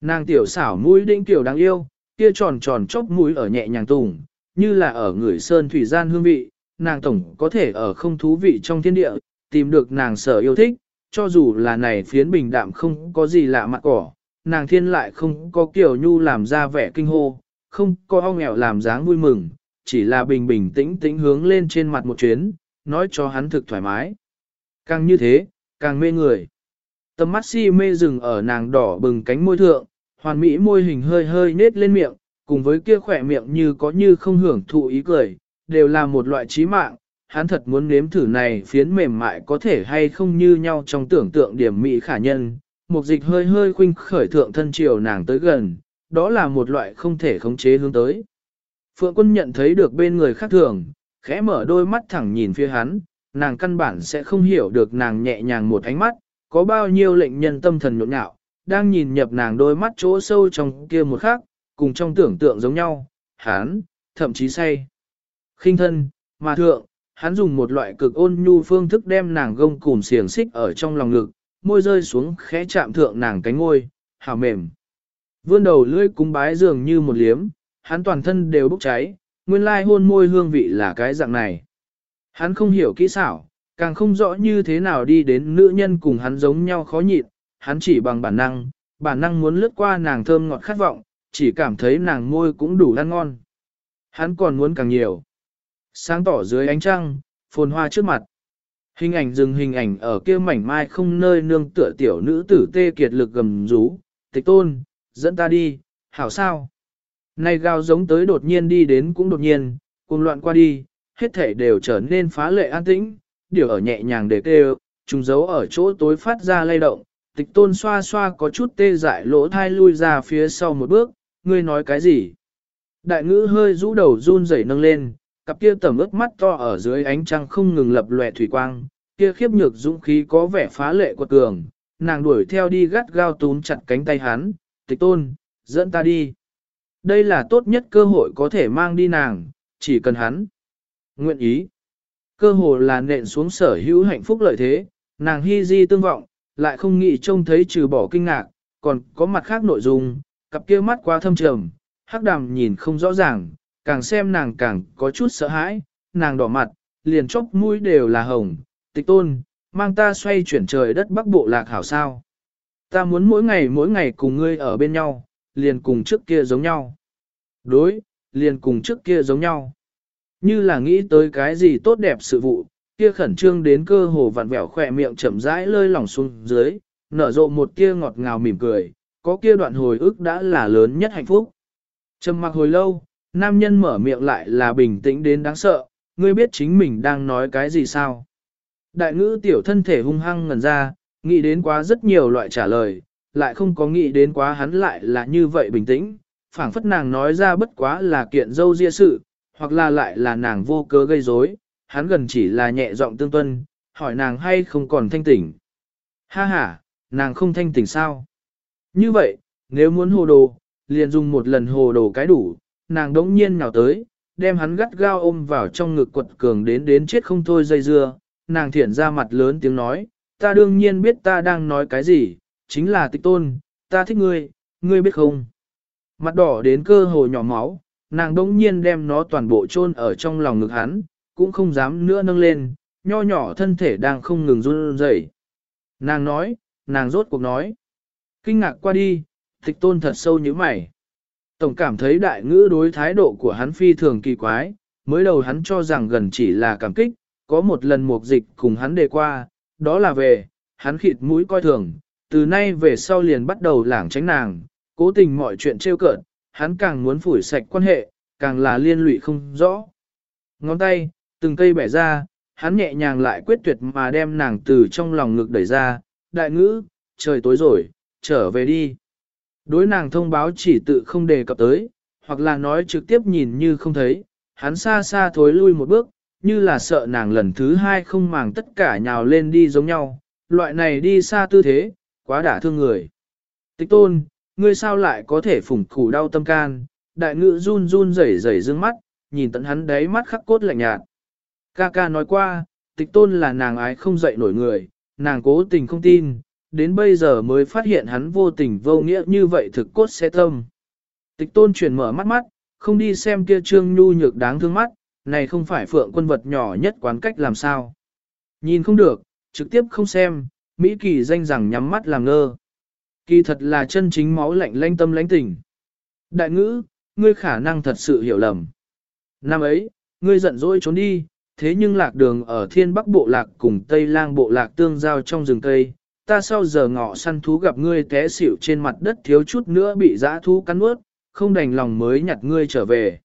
nàng tiểu xảo mũi đĩnh tiểu đáng yêu, kia tròn tròn chốc mũi ở nhẹ nhàng tùng, như là ở người sơn thủy gian hương vị, nàng tổng có thể ở không thú vị trong thiên địa, tìm được nàng sở yêu thích, cho dù là này phiến bình đạm không có gì lạ mặt cỏ, nàng thiên lại không có kiểu nhu làm ra vẻ kinh hô, không có ong nghèo làm dáng vui mừng, chỉ là bình bình tĩnh tĩnh hướng lên trên mặt một chuyến, nói cho hắn thực thoải mái. Càng như thế, càng mê người. Tầm mắt si mê rừng ở nàng đỏ bừng cánh môi thượng, hoàn mỹ môi hình hơi hơi nết lên miệng, cùng với kia khỏe miệng như có như không hưởng thụ ý cười, đều là một loại trí mạng. Hắn thật muốn nếm thử này phiến mềm mại có thể hay không như nhau trong tưởng tượng điểm mỹ khả nhân. Một dịch hơi hơi khuynh khởi thượng thân chiều nàng tới gần, đó là một loại không thể khống chế hướng tới. Phượng quân nhận thấy được bên người khác thường, khẽ mở đôi mắt thẳng nhìn phía hắn, nàng căn bản sẽ không hiểu được nàng nhẹ nhàng một ánh mắt, có bao nhiêu lệnh nhân tâm thần nhộn nhạo, đang nhìn nhập nàng đôi mắt chỗ sâu trong kia một khắc, cùng trong tưởng tượng giống nhau, hắn, thậm chí say. khinh thân, mà thượng, hắn dùng một loại cực ôn nhu phương thức đem nàng gông cùm xiềng xích ở trong lòng ngực, môi rơi xuống khẽ chạm thượng nàng cánh ngôi, hào mềm. Vươn đầu lưỡi cúng bái dường như một liếm, hắn toàn thân đều bốc cháy, nguyên lai hôn môi hương vị là cái dạng này. Hắn không hiểu kỹ xảo, càng không rõ như thế nào đi đến nữ nhân cùng hắn giống nhau khó nhịn, hắn chỉ bằng bản năng, bản năng muốn lướt qua nàng thơm ngọt khát vọng, chỉ cảm thấy nàng môi cũng đủ ăn ngon. Hắn còn muốn càng nhiều. Sáng tỏ dưới ánh trăng, phồn hoa trước mặt. Hình ảnh dừng hình ảnh ở kia mảnh mai không nơi nương tựa tiểu nữ tử tê kiệt lực gầm rú, tịch tôn, dẫn ta đi, hảo sao. Này gào giống tới đột nhiên đi đến cũng đột nhiên, cùng loạn qua đi, hết thể đều trở nên phá lệ an tĩnh, điều ở nhẹ nhàng để kêu, trùng dấu ở chỗ tối phát ra lay động, tịch tôn xoa xoa có chút tê dại lỗ thai lui ra phía sau một bước, ngươi nói cái gì? Đại ngữ hơi rũ đầu run rẩy nâng lên, cặp kia tầm ướt mắt to ở dưới ánh trăng không ngừng lập lòe thủy quang, kia khiếp nhược dũng khí có vẻ phá lệ quật cường, nàng đuổi theo đi gắt gao túm chặt cánh tay hắn, tịch tôn, dẫn ta đi. Đây là tốt nhất cơ hội có thể mang đi nàng, chỉ cần hắn. Nguyện ý. Cơ hội là nện xuống sở hữu hạnh phúc lợi thế, nàng hy di tương vọng, lại không nghĩ trông thấy trừ bỏ kinh ngạc, còn có mặt khác nội dung, cặp kia mắt quá thâm trầm, hắc đàm nhìn không rõ ràng, càng xem nàng càng có chút sợ hãi, nàng đỏ mặt, liền chốc mũi đều là hồng, tịch tôn, mang ta xoay chuyển trời đất bắc bộ lạc hảo sao. Ta muốn mỗi ngày mỗi ngày cùng ngươi ở bên nhau, liền cùng trước kia giống nhau. Đối, liền cùng trước kia giống nhau. Như là nghĩ tới cái gì tốt đẹp sự vụ, kia khẩn trương đến cơ hồ vặn vẹo khỏe miệng chậm rãi lơi lỏng xuống dưới, nở rộ một kia ngọt ngào mỉm cười, có kia đoạn hồi ức đã là lớn nhất hạnh phúc. Trầm mặc hồi lâu, nam nhân mở miệng lại là bình tĩnh đến đáng sợ, ngươi biết chính mình đang nói cái gì sao? Đại ngữ tiểu thân thể hung hăng ngẩn ra, nghĩ đến quá rất nhiều loại trả lời, lại không có nghĩ đến quá hắn lại là như vậy bình tĩnh, phảng phất nàng nói ra bất quá là kiện dâu ria sự, hoặc là lại là nàng vô cớ gây rối, hắn gần chỉ là nhẹ giọng tương tuân, hỏi nàng hay không còn thanh tỉnh. Ha ha, nàng không thanh tỉnh sao? Như vậy, nếu muốn hồ đồ, liền dùng một lần hồ đồ cái đủ, nàng đống nhiên nhào tới, đem hắn gắt gao ôm vào trong ngực quật cường đến đến chết không thôi dây dưa, nàng thiển ra mặt lớn tiếng nói, ta đương nhiên biết ta đang nói cái gì, chính là tịch tôn, ta thích ngươi, ngươi biết không? Mặt đỏ đến cơ hồ nhỏ máu, nàng đống nhiên đem nó toàn bộ chôn ở trong lòng ngực hắn, cũng không dám nữa nâng lên, nho nhỏ thân thể đang không ngừng run rẩy. Nàng nói, nàng rốt cuộc nói. Kinh ngạc qua đi, tịch tôn thật sâu như mày. Tổng cảm thấy đại ngữ đối thái độ của hắn phi thường kỳ quái, mới đầu hắn cho rằng gần chỉ là cảm kích, có một lần mục dịch cùng hắn đề qua, đó là về, hắn khịt mũi coi thường, từ nay về sau liền bắt đầu lảng tránh nàng, cố tình mọi chuyện trêu cợt, hắn càng muốn phủi sạch quan hệ, càng là liên lụy không rõ. Ngón tay, từng cây bẻ ra, hắn nhẹ nhàng lại quyết tuyệt mà đem nàng từ trong lòng ngực đẩy ra, đại ngữ, trời tối rồi, trở về đi. Đối nàng thông báo chỉ tự không đề cập tới, hoặc là nói trực tiếp nhìn như không thấy, hắn xa xa thối lui một bước, như là sợ nàng lần thứ hai không màng tất cả nhào lên đi giống nhau, loại này đi xa tư thế, quá đả thương người. Tịch tôn, ngươi sao lại có thể phủng khủ đau tâm can, đại ngữ run run rẩy rẩy dương mắt, nhìn tận hắn đáy mắt khắc cốt lạnh nhạt. Ca ca nói qua, tịch tôn là nàng ái không dậy nổi người, nàng cố tình không tin, đến bây giờ mới phát hiện hắn vô tình vô nghĩa như vậy thực cốt sẽ tâm. Tịch tôn chuyển mở mắt mắt, không đi xem kia trương nhu nhược đáng thương mắt, này không phải phượng quân vật nhỏ nhất quán cách làm sao. Nhìn không được, trực tiếp không xem, Mỹ kỳ danh rằng nhắm mắt làm ngơ. Kỳ thật là chân chính máu lạnh lanh tâm lãnh tình. Đại ngữ, ngươi khả năng thật sự hiểu lầm. Năm ấy, ngươi giận dỗi trốn đi, thế nhưng lạc đường ở thiên bắc bộ lạc cùng tây lang bộ lạc tương giao trong rừng cây. Ta sau giờ ngọ săn thú gặp ngươi té xỉu trên mặt đất thiếu chút nữa bị dã thú cắn nuốt, không đành lòng mới nhặt ngươi trở về.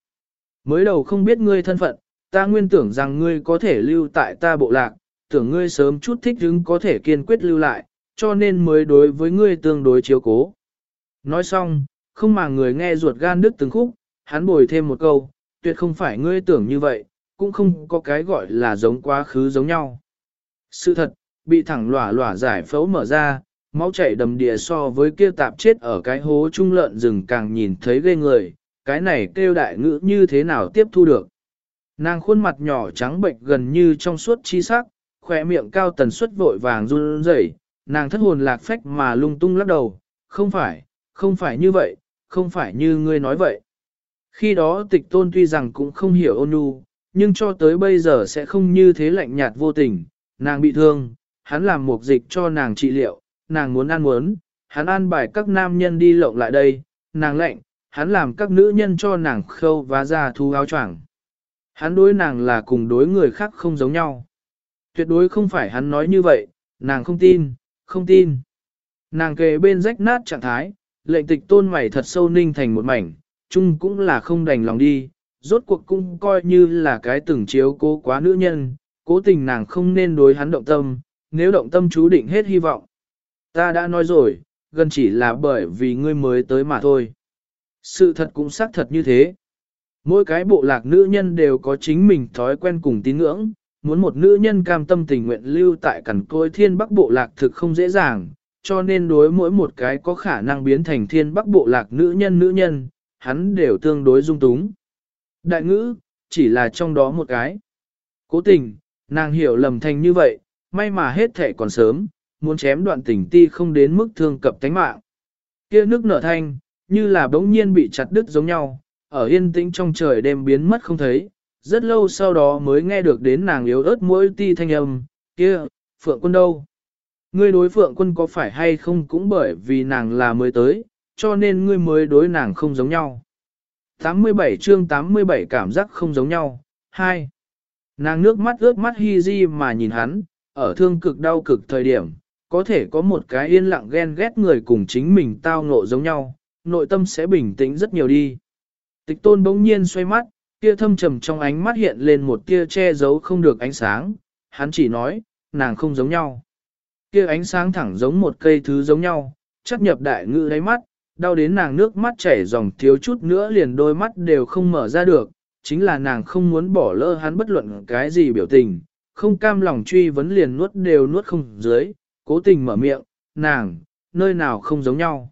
Mới đầu không biết ngươi thân phận, ta nguyên tưởng rằng ngươi có thể lưu tại ta bộ lạc, tưởng ngươi sớm chút thích hứng có thể kiên quyết lưu lại, cho nên mới đối với ngươi tương đối chiếu cố. Nói xong, không mà người nghe ruột gan đứt từng khúc, hắn bồi thêm một câu, tuyệt không phải ngươi tưởng như vậy, cũng không có cái gọi là giống quá khứ giống nhau. Sự thật, bị thẳng lỏa lỏa giải phẫu mở ra, máu chảy đầm đìa so với kia tạp chết ở cái hố trung lợn rừng càng nhìn thấy ghê người, cái này kêu đại ngữ như thế nào tiếp thu được. Nàng khuôn mặt nhỏ trắng bệnh gần như trong suốt chi sắc, khỏe miệng cao tần suất vội vàng run rẩy, nàng thất hồn lạc phách mà lung tung lắc đầu, không phải, không phải như vậy, không phải như ngươi nói vậy. Khi đó tịch tôn tuy rằng cũng không hiểu ôn nhu, nhưng cho tới bây giờ sẽ không như thế lạnh nhạt vô tình, nàng bị thương, hắn làm một dịch cho nàng trị liệu, nàng muốn ăn muốn, hắn an bài các nam nhân đi lộng lại đây, nàng lệnh, hắn làm các nữ nhân cho nàng khâu và ra thu áo choàng. Hắn đối nàng là cùng đối người khác không giống nhau. Tuyệt đối không phải hắn nói như vậy, nàng không tin, không tin. Nàng kề bên rách nát trạng thái, lệnh tịch tôn mày thật sâu ninh thành một mảnh, chung cũng là không đành lòng đi, rốt cuộc cũng coi như là cái từng chiếu cố quá nữ nhân, cố tình nàng không nên đối hắn động tâm, nếu động tâm chú định hết hy vọng. Ta đã nói rồi, gần chỉ là bởi vì ngươi mới tới mà thôi. Sự thật cũng xác thật như thế. Mỗi cái bộ lạc nữ nhân đều có chính mình thói quen cùng tín ngưỡng, muốn một nữ nhân cam tâm tình nguyện lưu tại cẩn côi thiên bắc bộ lạc thực không dễ dàng, cho nên đối mỗi một cái có khả năng biến thành thiên bắc bộ lạc nữ nhân nữ nhân, hắn đều tương đối dung túng. Đại ngữ, chỉ là trong đó một cái. Cố tình, nàng hiểu lầm thành như vậy, may mà hết thể còn sớm, muốn chém đoạn tình ti không đến mức thương cập tánh mạng. Kia nước nở thanh, như là bỗng nhiên bị chặt đứt giống nhau, ở yên tĩnh trong trời đêm biến mất không thấy, rất lâu sau đó mới nghe được đến nàng yếu ớt mỗi ti thanh âm, kia, phượng quân đâu? Ngươi đối phượng quân có phải hay không cũng bởi vì nàng là mới tới, cho nên ngươi mới đối nàng không giống nhau. 87 chương 87 cảm giác không giống nhau. 2. Nàng nước mắt ướt mắt hi di mà nhìn hắn, ở thương cực đau cực thời điểm, có thể có một cái yên lặng ghen ghét người cùng chính mình tao ngộ giống nhau, nội tâm sẽ bình tĩnh rất nhiều đi. Tịch tôn bỗng nhiên xoay mắt, kia thâm trầm trong ánh mắt hiện lên một tia che giấu không được ánh sáng, hắn chỉ nói, nàng không giống nhau. Kia ánh sáng thẳng giống một cây thứ giống nhau, chắc nhập đại ngữ đáy mắt, đau đến nàng nước mắt chảy dòng thiếu chút nữa liền đôi mắt đều không mở ra được, chính là nàng không muốn bỏ lỡ hắn bất luận cái gì biểu tình, không cam lòng truy vấn liền nuốt đều nuốt không dưới, cố tình mở miệng, nàng, nơi nào không giống nhau.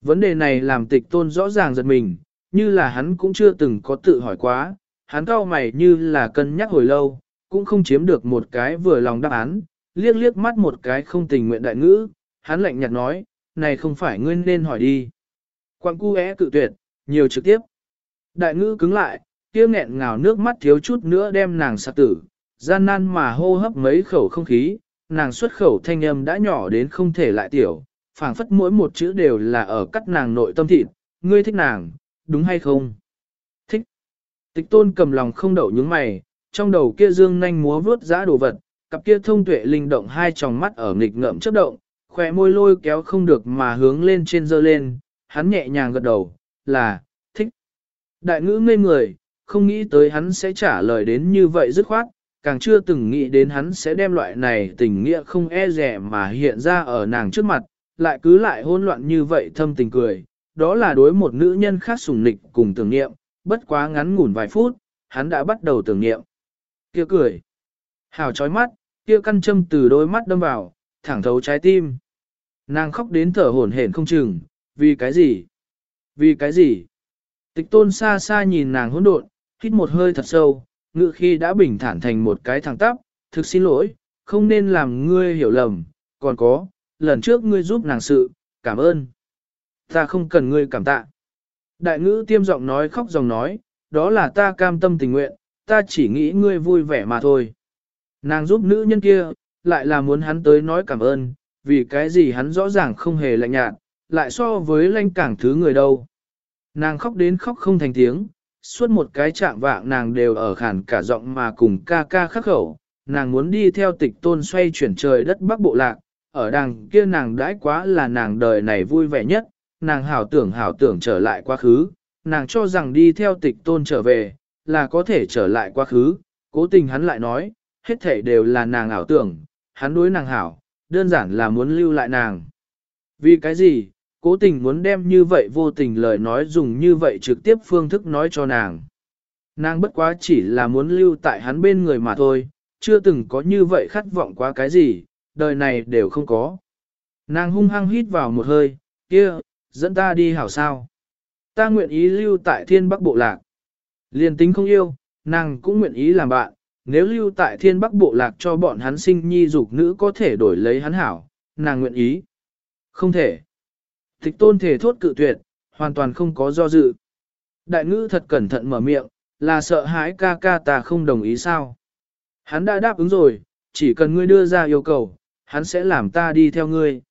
Vấn đề này làm tịch tôn rõ ràng giật mình, như là hắn cũng chưa từng có tự hỏi quá, hắn cao mày như là cân nhắc hồi lâu, cũng không chiếm được một cái vừa lòng đáp án, liếc liếc mắt một cái không tình nguyện đại ngữ, hắn lạnh nhạt nói, này không phải ngươi nên hỏi đi. Quang cu é cự tuyệt, nhiều trực tiếp. Đại ngữ cứng lại, kia nghẹn ngào nước mắt thiếu chút nữa đem nàng sạc tử, gian nan mà hô hấp mấy khẩu không khí, nàng xuất khẩu thanh âm đã nhỏ đến không thể lại tiểu, phảng phất mỗi một chữ đều là ở cắt nàng nội tâm thịt, ngươi thích nàng, đúng hay không? Thích. Tịch tôn cầm lòng không đậu những mày, trong đầu kia dương nhanh múa vướt giã đồ vật, cặp kia thông tuệ linh động hai tròng mắt ở nghịch ngợm chớp động, khỏe môi lôi kéo không được mà hướng lên trên dơ lên, hắn nhẹ nhàng gật đầu, là, thích. Đại ngữ ngây người, không nghĩ tới hắn sẽ trả lời đến như vậy dứt khoát, càng chưa từng nghĩ đến hắn sẽ đem loại này tình nghĩa không e rẻ mà hiện ra ở nàng trước mặt, lại cứ lại hỗn loạn như vậy thâm tình cười, đó là đối một nữ nhân khác sùng nịch cùng tưởng niệm, bất quá ngắn ngủn vài phút, hắn đã bắt đầu tưởng niệm. Kia cười, hào chói mắt, kia căn châm từ đôi mắt đâm vào, thẳng thấu trái tim. Nàng khóc đến thở hổn hển không chừng, vì cái gì? Vì cái gì? Tịch tôn xa xa nhìn nàng hỗn độn, hít một hơi thật sâu, ngự khi đã bình thản thành một cái thẳng tắp, thực xin lỗi, không nên làm ngươi hiểu lầm, còn có, lần trước ngươi giúp nàng sự, cảm ơn. Ta không cần ngươi cảm tạ. Đại ngữ tiêm giọng nói khóc dòng nói, đó là ta cam tâm tình nguyện, ta chỉ nghĩ ngươi vui vẻ mà thôi. Nàng giúp nữ nhân kia, lại là muốn hắn tới nói cảm ơn, vì cái gì hắn rõ ràng không hề lạnh nhạt, lại so với lanh cảng thứ người đâu. Nàng khóc đến khóc không thành tiếng, suốt một cái trạng vạng nàng đều ở khản cả giọng mà cùng ca ca khắc khẩu, nàng muốn đi theo tịch tôn xoay chuyển trời đất bắc bộ lạc, ở đằng kia nàng đãi quá là nàng đời này vui vẻ nhất, nàng hảo tưởng hảo tưởng trở lại quá khứ, nàng cho rằng đi theo tịch tôn trở về, là có thể trở lại quá khứ, cố tình hắn lại nói, hết thể đều là nàng ảo tưởng, hắn đối nàng hảo, đơn giản là muốn lưu lại nàng. Vì cái gì, cố tình muốn đem như vậy vô tình lời nói dùng như vậy trực tiếp phương thức nói cho nàng. Nàng bất quá chỉ là muốn lưu tại hắn bên người mà thôi, chưa từng có như vậy khát vọng quá cái gì, đời này đều không có. Nàng hung hăng hít vào một hơi, kia, dẫn ta đi hảo sao. Ta nguyện ý lưu tại thiên bắc bộ lạc. Liên tính không yêu, nàng cũng nguyện ý làm bạn, nếu lưu tại thiên bắc bộ lạc cho bọn hắn sinh nhi dục nữ có thể đổi lấy hắn hảo, nàng nguyện ý. Không thể thịch tôn thể thốt cự tuyệt, hoàn toàn không có do dự. Đại ngữ thật cẩn thận mở miệng, là sợ hãi ca ca ta không đồng ý sao. Hắn đã đáp ứng rồi, chỉ cần ngươi đưa ra yêu cầu, hắn sẽ làm ta đi theo ngươi.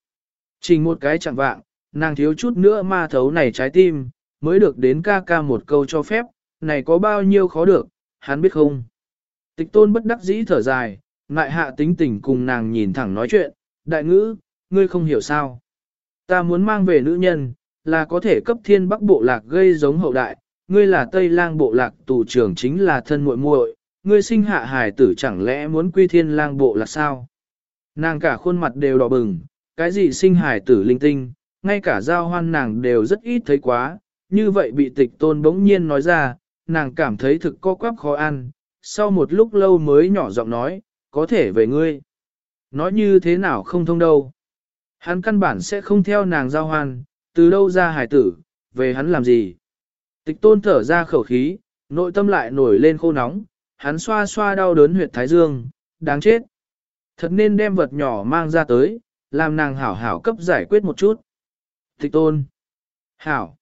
Chỉ một cái chẳng vạng, nàng thiếu chút nữa ma thấu này trái tim, mới được đến ca ca một câu cho phép, này có bao nhiêu khó được, hắn biết không. Tịch tôn bất đắc dĩ thở dài, ngại hạ tính tình cùng nàng nhìn thẳng nói chuyện, đại ngữ, ngươi không hiểu sao. Ta muốn mang về nữ nhân, là có thể cấp thiên bắc bộ lạc gây giống hậu đại, ngươi là tây lang bộ lạc tù trưởng chính là thân muội muội, ngươi sinh hạ hài tử chẳng lẽ muốn quy thiên lang bộ lạc sao? Nàng cả khuôn mặt đều đỏ bừng, cái gì sinh hải tử linh tinh, ngay cả giao hoan nàng đều rất ít thấy quá, như vậy bị tịch tôn bỗng nhiên nói ra, nàng cảm thấy thực co quắp khó ăn, sau một lúc lâu mới nhỏ giọng nói, có thể về ngươi. Nói như thế nào không thông đâu. Hắn căn bản sẽ không theo nàng giao hoan, từ đâu ra hải tử, về hắn làm gì. Tịch tôn thở ra khẩu khí, nội tâm lại nổi lên khô nóng, hắn xoa xoa đau đớn huyệt thái dương, đáng chết. Thật nên đem vật nhỏ mang ra tới, làm nàng hảo hảo cấp giải quyết một chút. Tịch tôn. Hảo.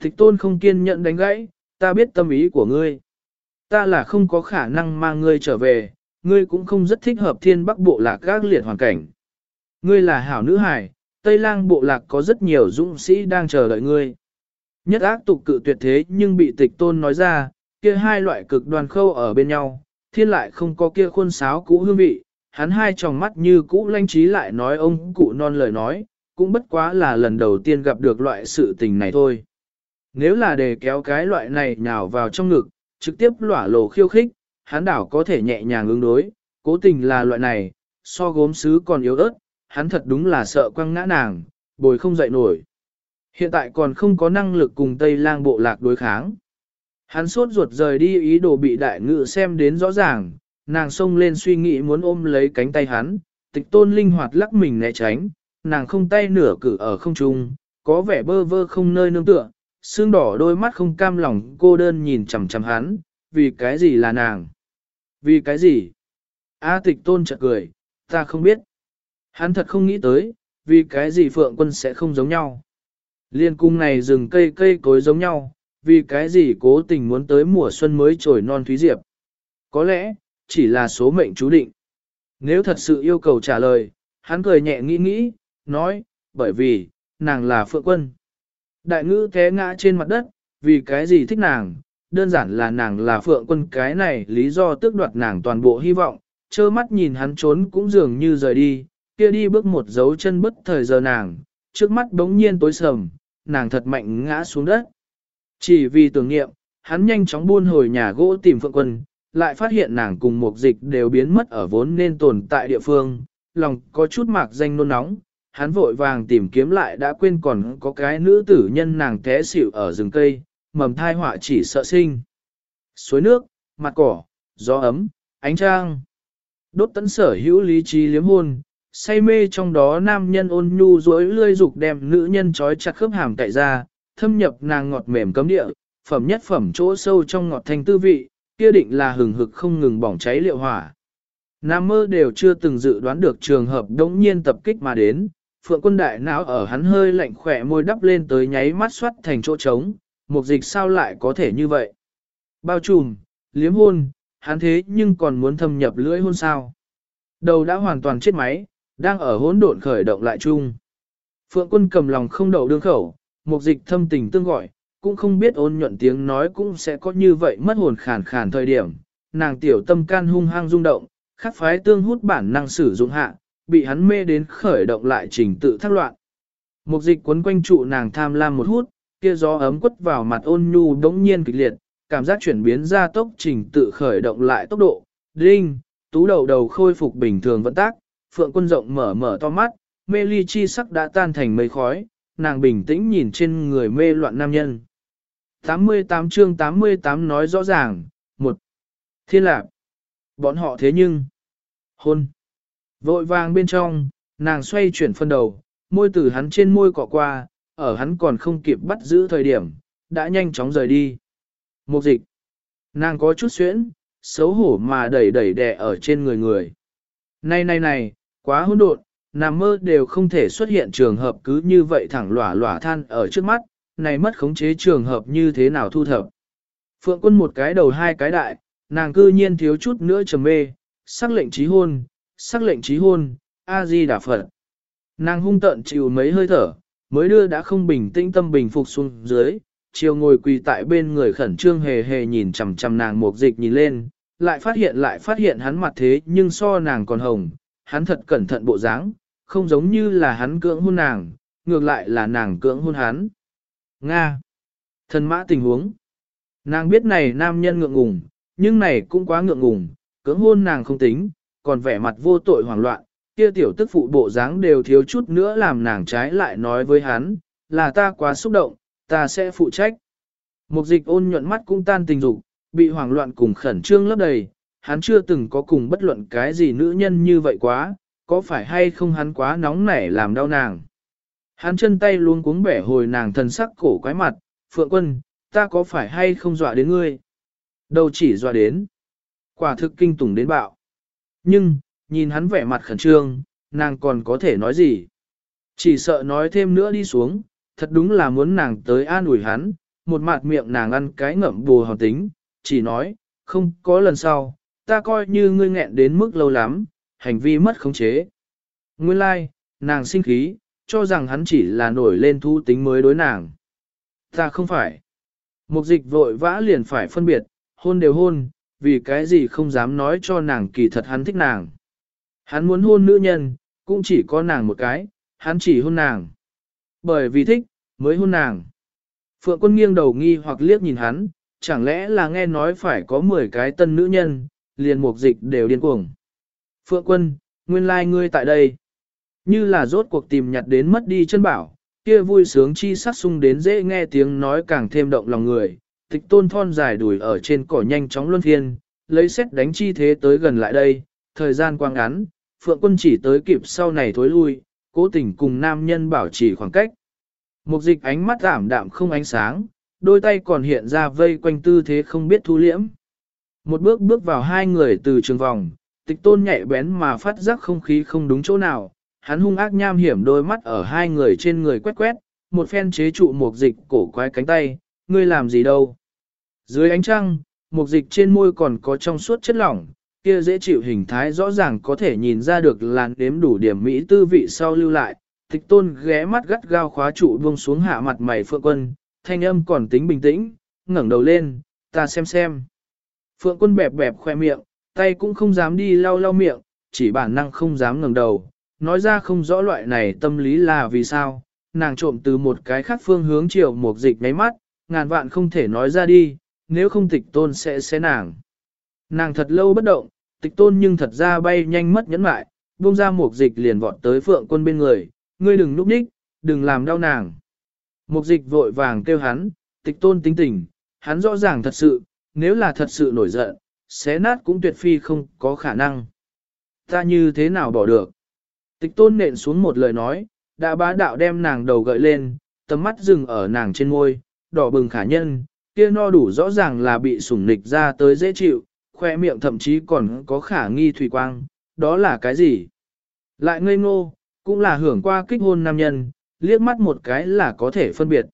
Tịch tôn không kiên nhẫn đánh gãy, ta biết tâm ý của ngươi. Ta là không có khả năng mang ngươi trở về, ngươi cũng không rất thích hợp thiên bắc bộ lạc các liệt hoàn cảnh. Ngươi là hảo nữ hải, Tây lang bộ lạc có rất nhiều dũng sĩ đang chờ đợi ngươi. Nhất ác tục cự tuyệt thế nhưng bị tịch tôn nói ra, kia hai loại cực đoàn khâu ở bên nhau, thiên lại không có kia khuôn sáo cũ hương vị, hắn hai tròng mắt như cũ lanh trí lại nói ông cụ non lời nói, cũng bất quá là lần đầu tiên gặp được loại sự tình này thôi. Nếu là để kéo cái loại này nhào vào trong ngực, trực tiếp lỏa lồ khiêu khích, hắn đảo có thể nhẹ nhàng ứng đối, cố tình là loại này, so gốm sứ còn yếu ớt, hắn thật đúng là sợ quăng ngã nàng, bồi không dậy nổi. Hiện tại còn không có năng lực cùng Tây lang bộ lạc đối kháng. Hắn sốt ruột rời đi ý đồ bị đại ngự xem đến rõ ràng, nàng xông lên suy nghĩ muốn ôm lấy cánh tay hắn, tịch tôn linh hoạt lắc mình né tránh, nàng không tay nửa cử ở không trung, có vẻ bơ vơ không nơi nương tựa, xương đỏ đôi mắt không cam lòng cô đơn nhìn chằm chằm hắn, vì cái gì là nàng? Vì cái gì? A tịch tôn chợt cười, ta không biết. Hắn thật không nghĩ tới, vì cái gì phượng quân sẽ không giống nhau. Liên cung này rừng cây cây cối giống nhau, vì cái gì cố tình muốn tới mùa xuân mới trồi non thúy diệp. Có lẽ, chỉ là số mệnh chú định. Nếu thật sự yêu cầu trả lời, hắn cười nhẹ nghĩ nghĩ, nói, bởi vì, nàng là phượng quân. Đại ngữ té ngã trên mặt đất, vì cái gì thích nàng, đơn giản là nàng là phượng quân cái này lý do tước đoạt nàng toàn bộ hy vọng, trơ mắt nhìn hắn trốn cũng dường như rời đi, kia đi bước một dấu chân bất thời giờ nàng, trước mắt bỗng nhiên tối sầm, nàng thật mạnh ngã xuống đất. Chỉ vì tưởng niệm, hắn nhanh chóng buôn hồi nhà gỗ tìm phượng quân, lại phát hiện nàng cùng một dịch đều biến mất ở vốn nên tồn tại địa phương, lòng có chút mạc danh nôn nóng, hắn vội vàng tìm kiếm lại đã quên còn có cái nữ tử nhân nàng té xỉu ở rừng cây, mầm thai họa chỉ sợ sinh. Suối nước, mặt cỏ, gió ấm, ánh trăng. Đốt tấn sở hữu lý trí liếm hôn, say mê trong đó nam nhân ôn nhu dối lươi dục đem nữ nhân trói chặt khớp hàm cậy ra, thâm nhập nàng ngọt mềm cấm địa, phẩm nhất phẩm chỗ sâu trong ngọt thanh tư vị, kia định là hừng hực không ngừng bỏng cháy liệu hỏa. Nam mơ đều chưa từng dự đoán được trường hợp đống nhiên tập kích mà đến, phượng quân đại não ở hắn hơi lạnh khỏe môi đắp lên tới nháy mắt xoát thành chỗ trống, mục dịch sao lại có thể như vậy? Bao trùm, liếm hôn, hắn thế nhưng còn muốn thâm nhập lưỡi hôn sao? Đầu đã hoàn toàn chết máy, đang ở hỗn độn khởi động lại chung. Phượng quân cầm lòng không đậu đương khẩu, mục dịch thâm tình tương gọi, cũng không biết ôn nhuận tiếng nói cũng sẽ có như vậy mất hồn khàn khàn thời điểm. Nàng tiểu tâm can hung hăng rung động, khắc phái tương hút bản năng sử dụng hạ, bị hắn mê đến khởi động lại trình tự thác loạn. Mục dịch quấn quanh trụ nàng tham lam một hút, kia gió ấm quất vào mặt ôn nhu đống nhiên kịch liệt, cảm giác chuyển biến ra tốc trình tự khởi động lại tốc độ. Đinh, tú đầu đầu khôi phục bình thường vận tác, phượng quân rộng mở mở to mắt, mê ly chi sắc đã tan thành mây khói, nàng bình tĩnh nhìn trên người mê loạn nam nhân. 88 chương 88 nói rõ ràng, một Thiên lạc. Bọn họ thế nhưng. Hôn. Vội vàng bên trong, nàng xoay chuyển phân đầu, môi từ hắn trên môi cọ qua, ở hắn còn không kịp bắt giữ thời điểm, đã nhanh chóng rời đi. Mục dịch. Nàng có chút xuyễn, xấu hổ mà đẩy đẩy đè ở trên người người. Này này này, quá hỗn độn, nằm mơ đều không thể xuất hiện trường hợp cứ như vậy thẳng lỏa lỏa than ở trước mắt, này mất khống chế trường hợp như thế nào thu thập. Phượng quân một cái đầu hai cái đại, nàng cư nhiên thiếu chút nữa trầm mê, sắc lệnh trí hôn, sắc lệnh trí hôn, A-di đà Phật. Nàng hung tận chịu mấy hơi thở, mới đưa đã không bình tĩnh tâm bình phục xuống dưới, chiều ngồi quỳ tại bên người khẩn trương hề hề nhìn chằm chằm nàng một dịch nhìn lên, lại phát hiện lại phát hiện hắn mặt thế nhưng so nàng còn hồng, hắn thật cẩn thận bộ dáng, không giống như là hắn cưỡng hôn nàng, ngược lại là nàng cưỡng hôn hắn. Nga. Thần mã tình huống. Nàng biết này nam nhân ngượng ngùng, nhưng này cũng quá ngượng ngùng, cưỡng hôn nàng không tính, còn vẻ mặt vô tội hoảng loạn, kia tiểu tức phụ bộ dáng đều thiếu chút nữa làm nàng trái lại nói với hắn, là ta quá xúc động, ta sẽ phụ trách. Mục dịch ôn nhuận mắt cũng tan tình dục, bị hoảng loạn cùng khẩn trương lấp đầy, hắn chưa từng có cùng bất luận cái gì nữ nhân như vậy quá, có phải hay không hắn quá nóng nảy làm đau nàng. Hắn chân tay luôn cuống bẻ hồi nàng thần sắc cổ quái mặt, Phượng Quân, ta có phải hay không dọa đến ngươi? Đâu chỉ dọa đến. Quả thực kinh tủng đến bạo. Nhưng, nhìn hắn vẻ mặt khẩn trương, nàng còn có thể nói gì? Chỉ sợ nói thêm nữa đi xuống, thật đúng là muốn nàng tới an ủi hắn, một mặt miệng nàng ăn cái ngậm bù hòn tính, chỉ nói, không có lần sau, ta coi như ngươi nghẹn đến mức lâu lắm, hành vi mất khống chế. Nguyên lai, like, nàng sinh khí, cho rằng hắn chỉ là nổi lên thu tính mới đối nàng. Ta không phải. Mục dịch vội vã liền phải phân biệt, hôn đều hôn, vì cái gì không dám nói cho nàng kỳ thật hắn thích nàng. Hắn muốn hôn nữ nhân, cũng chỉ có nàng một cái, hắn chỉ hôn nàng. Bởi vì thích, mới hôn nàng. Phượng quân nghiêng đầu nghi hoặc liếc nhìn hắn, chẳng lẽ là nghe nói phải có 10 cái tân nữ nhân, liền mục dịch đều điên cuồng. Phượng quân, nguyên lai like ngươi tại đây. Như là rốt cuộc tìm nhặt đến mất đi chân bảo, kia vui sướng chi sát sung đến dễ nghe tiếng nói càng thêm động lòng người. Tịch tôn thon dài đùi ở trên cỏ nhanh chóng luân phiên, lấy xét đánh chi thế tới gần lại đây, thời gian quang ngắn, phượng quân chỉ tới kịp sau này thối lui, cố tình cùng nam nhân bảo trì khoảng cách. Mục dịch ánh mắt ảm đạm không ánh sáng, đôi tay còn hiện ra vây quanh tư thế không biết thu liễm. Một bước bước vào hai người từ trường vòng, tịch tôn nhạy bén mà phát giác không khí không đúng chỗ nào, hắn hung ác nham hiểm đôi mắt ở hai người trên người quét quét, một phen chế trụ một dịch cổ quái cánh tay, ngươi làm gì đâu. Dưới ánh trăng, một dịch trên môi còn có trong suốt chất lỏng, kia dễ chịu hình thái rõ ràng có thể nhìn ra được làn đếm đủ điểm mỹ tư vị sau lưu lại. Tịch tôn ghé mắt gắt gao khóa trụ buông xuống hạ mặt mày phượng quân, thanh âm còn tính bình tĩnh, ngẩng đầu lên, ta xem xem. Phượng quân bẹp bẹp khoe miệng, tay cũng không dám đi lau lau miệng, chỉ bản năng không dám ngẩng đầu, nói ra không rõ loại này tâm lý là vì sao, nàng trộm từ một cái khác phương hướng chiều một dịch ngáy mắt, ngàn vạn không thể nói ra đi, nếu không tịch tôn sẽ xé nàng. Nàng thật lâu bất động, tịch tôn nhưng thật ra bay nhanh mất nhẫn lại, buông ra một dịch liền vọt tới phượng quân bên người, ngươi đừng núp đích, đừng làm đau nàng. Một dịch vội vàng kêu hắn, tịch tôn tính tình, hắn rõ ràng thật sự, nếu là thật sự nổi giận, xé nát cũng tuyệt phi không có khả năng. Ta như thế nào bỏ được? Tịch tôn nện xuống một lời nói, đã bá đạo đem nàng đầu gợi lên, tầm mắt dừng ở nàng trên ngôi, đỏ bừng khả nhân, kia no đủ rõ ràng là bị sủng nịch ra tới dễ chịu, khoe miệng thậm chí còn có khả nghi thủy quang, đó là cái gì? Lại ngây ngô, cũng là hưởng qua kích hôn nam nhân, liếc mắt một cái là có thể phân biệt.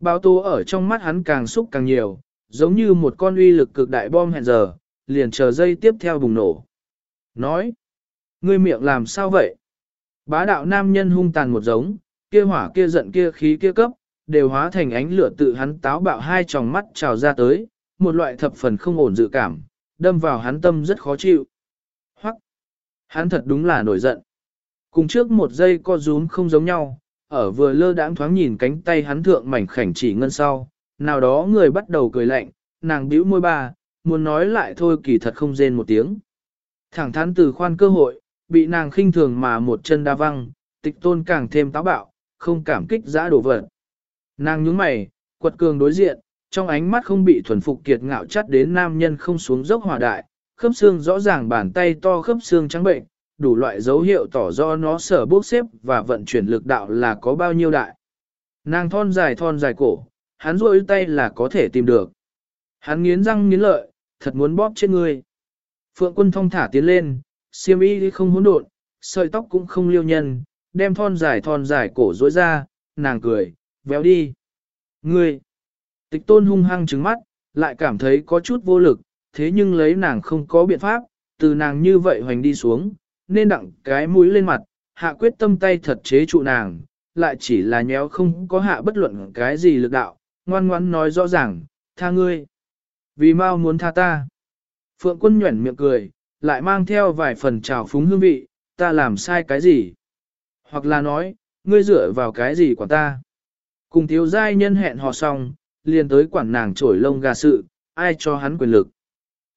Bao tô ở trong mắt hắn càng xúc càng nhiều, giống như một con uy lực cực đại bom hẹn giờ, liền chờ dây tiếp theo bùng nổ. Nói, ngươi miệng làm sao vậy? Bá đạo nam nhân hung tàn một giống, kia hỏa kia giận kia khí kia cấp, đều hóa thành ánh lửa tự hắn táo bạo hai tròng mắt trào ra tới, một loại thập phần không ổn dự cảm, đâm vào hắn tâm rất khó chịu. Hoặc, hắn thật đúng là nổi giận. Cùng trước một giây co rúm không giống nhau, ở vừa lơ đãng thoáng nhìn cánh tay hắn thượng mảnh khảnh chỉ ngân sau, nào đó người bắt đầu cười lạnh, nàng bĩu môi ba, muốn nói lại thôi kỳ thật không rên một tiếng. Thẳng thắn từ khoan cơ hội, bị nàng khinh thường mà một chân đa văng, tịch tôn càng thêm táo bạo, không cảm kích giã đổ vật. Nàng nhướng mày, quật cường đối diện, trong ánh mắt không bị thuần phục kiệt ngạo chắt đến nam nhân không xuống dốc hòa đại, khớp xương rõ ràng bàn tay to khớp xương trắng bệnh, đủ loại dấu hiệu tỏ do nó sở bốc xếp và vận chuyển lực đạo là có bao nhiêu đại. Nàng thon dài thon dài cổ, hắn rôi tay là có thể tìm được. Hắn nghiến răng nghiến lợi, thật muốn bóp chết ngươi. Phượng quân thong thả tiến lên, siêm y không hỗn độn, sợi tóc cũng không liêu nhân, đem thon dài thon dài cổ rối ra, nàng cười, véo đi. Ngươi! Tịch tôn hung hăng trứng mắt, lại cảm thấy có chút vô lực, thế nhưng lấy nàng không có biện pháp, từ nàng như vậy hoành đi xuống, nên đặng cái mũi lên mặt, hạ quyết tâm tay thật chế trụ nàng, lại chỉ là nhéo không có hạ bất luận cái gì lực đạo, ngoan ngoãn nói rõ ràng, tha ngươi. Vì mau muốn tha ta. Phượng quân nhuẩn miệng cười, lại mang theo vài phần trào phúng hương vị, ta làm sai cái gì? Hoặc là nói, ngươi dựa vào cái gì của ta? Cùng thiếu giai nhân hẹn hò xong, liền tới quản nàng trổi lông gà sự, ai cho hắn quyền lực.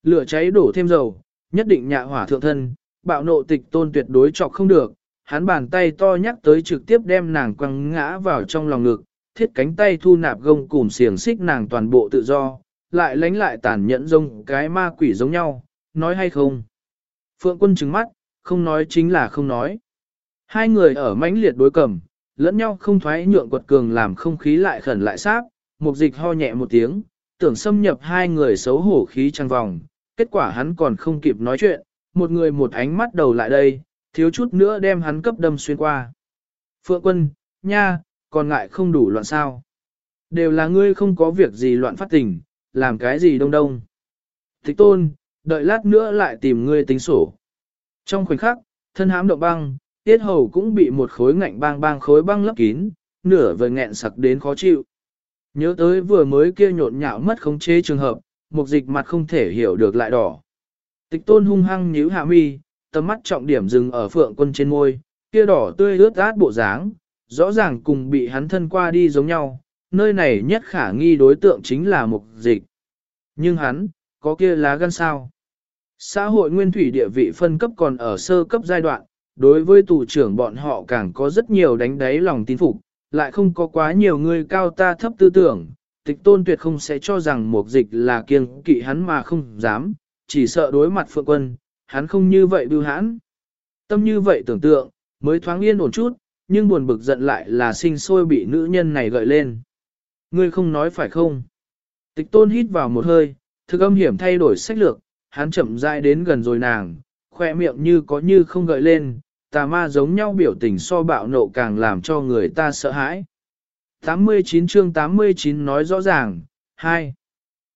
Lửa cháy đổ thêm dầu, nhất định nhạ hỏa thượng thân, bạo nộ tịch tôn tuyệt đối chọc không được, hắn bàn tay to nhắc tới trực tiếp đem nàng quăng ngã vào trong lòng ngực, thiết cánh tay thu nạp gông cùm xiềng xích nàng toàn bộ tự do, lại lánh lại tàn nhẫn rông cái ma quỷ giống nhau, nói hay không. Phượng quân trừng mắt, không nói chính là không nói. Hai người ở mãnh liệt đối cầm, lẫn nhau không thoái nhượng quật cường làm không khí lại khẩn lại sáp, một dịch ho nhẹ một tiếng, tưởng xâm nhập hai người xấu hổ khí trăng vòng, kết quả hắn còn không kịp nói chuyện, một người một ánh mắt đầu lại đây, thiếu chút nữa đem hắn cấp đâm xuyên qua. Phượng quân, nha, còn ngại không đủ loạn sao. Đều là ngươi không có việc gì loạn phát tình, làm cái gì đông đông. Thích tôn, đợi lát nữa lại tìm ngươi tính sổ. Trong khoảnh khắc, thân hám động băng, tiết hầu cũng bị một khối ngạnh bang bang khối băng lấp kín, nửa vời nghẹn sặc đến khó chịu. Nhớ tới vừa mới kia nhộn nhạo mất khống chế trường hợp, một dịch mặt không thể hiểu được lại đỏ. Tịch tôn hung hăng nhíu hạ mi, tầm mắt trọng điểm dừng ở phượng quân trên môi, kia đỏ tươi ướt át bộ dáng, rõ ràng cùng bị hắn thân qua đi giống nhau, nơi này nhất khả nghi đối tượng chính là mục dịch. Nhưng hắn, có kia lá gan sao? Xã hội nguyên thủy địa vị phân cấp còn ở sơ cấp giai đoạn, đối với tù trưởng bọn họ càng có rất nhiều đánh đáy lòng tin phục, lại không có quá nhiều người cao ta thấp tư tưởng, tịch tôn tuyệt không sẽ cho rằng mục dịch là kiêng kỵ hắn mà không dám, chỉ sợ đối mặt phượng quân, hắn không như vậy bưu hãn. Tâm như vậy tưởng tượng, mới thoáng yên ổn chút, nhưng buồn bực giận lại là sinh sôi bị nữ nhân này gợi lên. Ngươi không nói phải không? Tịch tôn hít vào một hơi, thực âm hiểm thay đổi sách lược, hắn chậm rãi đến gần rồi nàng, khoe miệng như có như không gợi lên, tà ma giống nhau biểu tình so bạo nộ càng làm cho người ta sợ hãi. 89 chương 89 nói rõ ràng, 2.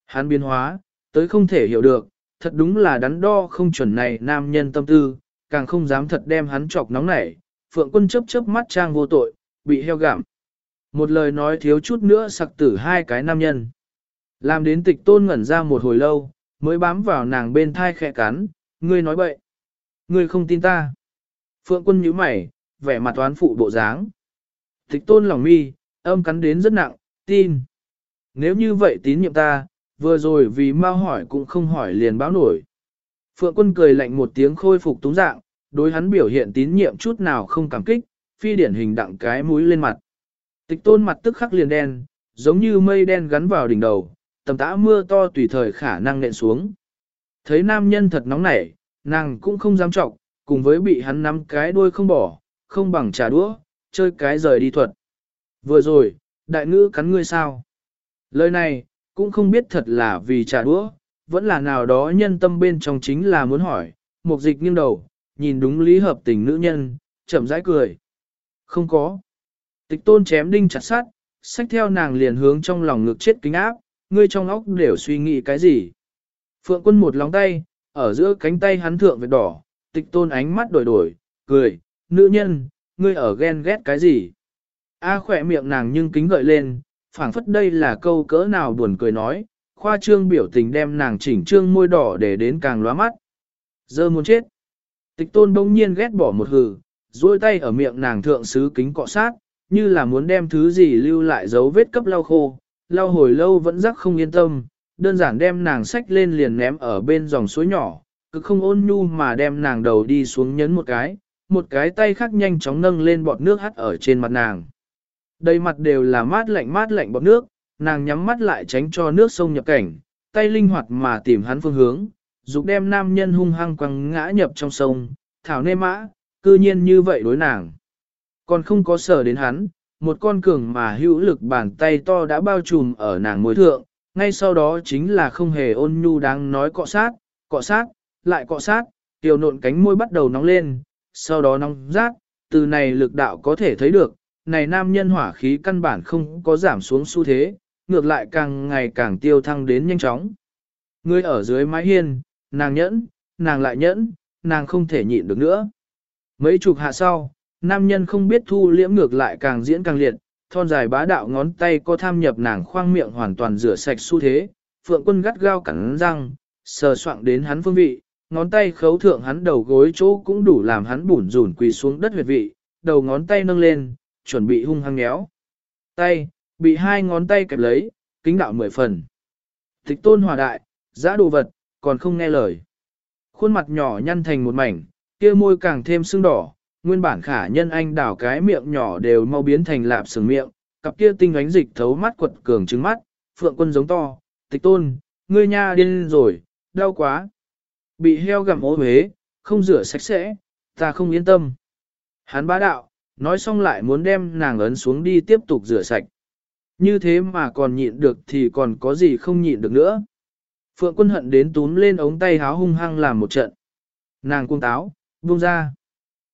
Hắn biến hóa, tới không thể hiểu được, thật đúng là đắn đo không chuẩn này nam nhân tâm tư, càng không dám thật đem hắn chọc nóng nảy, phượng quân chấp chớp mắt trang vô tội, bị heo gặm. Một lời nói thiếu chút nữa sặc tử hai cái nam nhân. Làm đến tịch tôn ngẩn ra một hồi lâu, mới bám vào nàng bên thai khẽ cắn, ngươi nói bậy. Ngươi không tin ta. Phượng quân nhíu mày, vẻ mặt toán phụ bộ dáng. Tịch tôn lòng mi, âm cắn đến rất nặng, tin. Nếu như vậy tín nhiệm ta, vừa rồi vì mau hỏi cũng không hỏi liền báo nổi. Phượng quân cười lạnh một tiếng khôi phục túng dạng, đối hắn biểu hiện tín nhiệm chút nào không cảm kích, phi điển hình đặng cái mũi lên mặt. Tịch tôn mặt tức khắc liền đen, giống như mây đen gắn vào đỉnh đầu, tầm tã mưa to tùy thời khả năng nện xuống. Thấy nam nhân thật nóng nảy, nàng cũng không dám trọng, cùng với bị hắn nắm cái đuôi không bỏ, không bằng trà đũa, chơi cái rời đi thuật. Vừa rồi, đại ngữ cắn ngươi sao? Lời này, cũng không biết thật là vì trà đũa, vẫn là nào đó nhân tâm bên trong chính là muốn hỏi, mục dịch nghiêng đầu, nhìn đúng lý hợp tình nữ nhân, chậm rãi cười. Không có. Tịch tôn chém đinh chặt sát, xách theo nàng liền hướng trong lòng ngực chết kính áp, ngươi trong óc đều suy nghĩ cái gì. Phượng quân một lóng tay, ở giữa cánh tay hắn thượng vệt đỏ, tịch tôn ánh mắt đổi đổi, cười, nữ nhân, ngươi ở ghen ghét cái gì. A khỏe miệng nàng nhưng kính gợi lên, phảng phất đây là câu cỡ nào buồn cười nói, khoa trương biểu tình đem nàng chỉnh trương môi đỏ để đến càng lóa mắt. Giờ muốn chết. Tịch tôn bỗng nhiên ghét bỏ một hừ, duỗi tay ở miệng nàng thượng sứ kính cọ sát, như là muốn đem thứ gì lưu lại dấu vết cấp lau khô, lau hồi lâu vẫn rắc không yên tâm, đơn giản đem nàng sách lên liền ném ở bên dòng suối nhỏ, cứ không ôn nhu mà đem nàng đầu đi xuống nhấn một cái, một cái tay khác nhanh chóng nâng lên bọt nước hắt ở trên mặt nàng. Đầy mặt đều là mát lạnh mát lạnh bọt nước, nàng nhắm mắt lại tránh cho nước sông nhập cảnh, tay linh hoạt mà tìm hắn phương hướng, dục đem nam nhân hung hăng quăng ngã nhập trong sông, thảo nê mã, cư nhiên như vậy đối nàng. Còn không có sở đến hắn, một con cường mà hữu lực bàn tay to đã bao trùm ở nàng mối thượng, ngay sau đó chính là không hề ôn nhu đáng nói cọ sát, cọ sát, lại cọ sát, tiểu nộn cánh môi bắt đầu nóng lên, sau đó nóng rát, từ này lực đạo có thể thấy được, này nam nhân hỏa khí căn bản không có giảm xuống xu thế, ngược lại càng ngày càng tiêu thăng đến nhanh chóng. Người ở dưới mái hiên, nàng nhẫn, nàng lại nhẫn, nàng không thể nhịn được nữa. Mấy chục hạ sau, nam nhân không biết thu liễm ngược lại càng diễn càng liệt, thon dài bá đạo ngón tay có tham nhập nàng khoang miệng hoàn toàn rửa sạch xu thế, phượng quân gắt gao cắn răng, sờ soạng đến hắn phương vị, ngón tay khấu thượng hắn đầu gối chỗ cũng đủ làm hắn bủn rủn quỳ xuống đất huyệt vị, đầu ngón tay nâng lên, chuẩn bị hung hăng nhéo. Tay, bị hai ngón tay kẹp lấy, kính đạo mười phần. Thích tôn hòa đại, giã đồ vật, còn không nghe lời. Khuôn mặt nhỏ nhăn thành một mảnh, kia môi càng thêm sưng đỏ, nguyên bản khả nhân anh đảo cái miệng nhỏ đều mau biến thành lạp sừng miệng, cặp kia tinh ánh dịch thấu mắt quật cường trứng mắt, phượng quân giống to, tịch tôn, ngươi nha điên rồi, đau quá. Bị heo gặm ố huế, không rửa sạch sẽ, ta không yên tâm. Hắn bá đạo, nói xong lại muốn đem nàng ấn xuống đi tiếp tục rửa sạch. Như thế mà còn nhịn được thì còn có gì không nhịn được nữa. Phượng quân hận đến túm lên ống tay háo hung hăng làm một trận. Nàng cung táo, buông ra.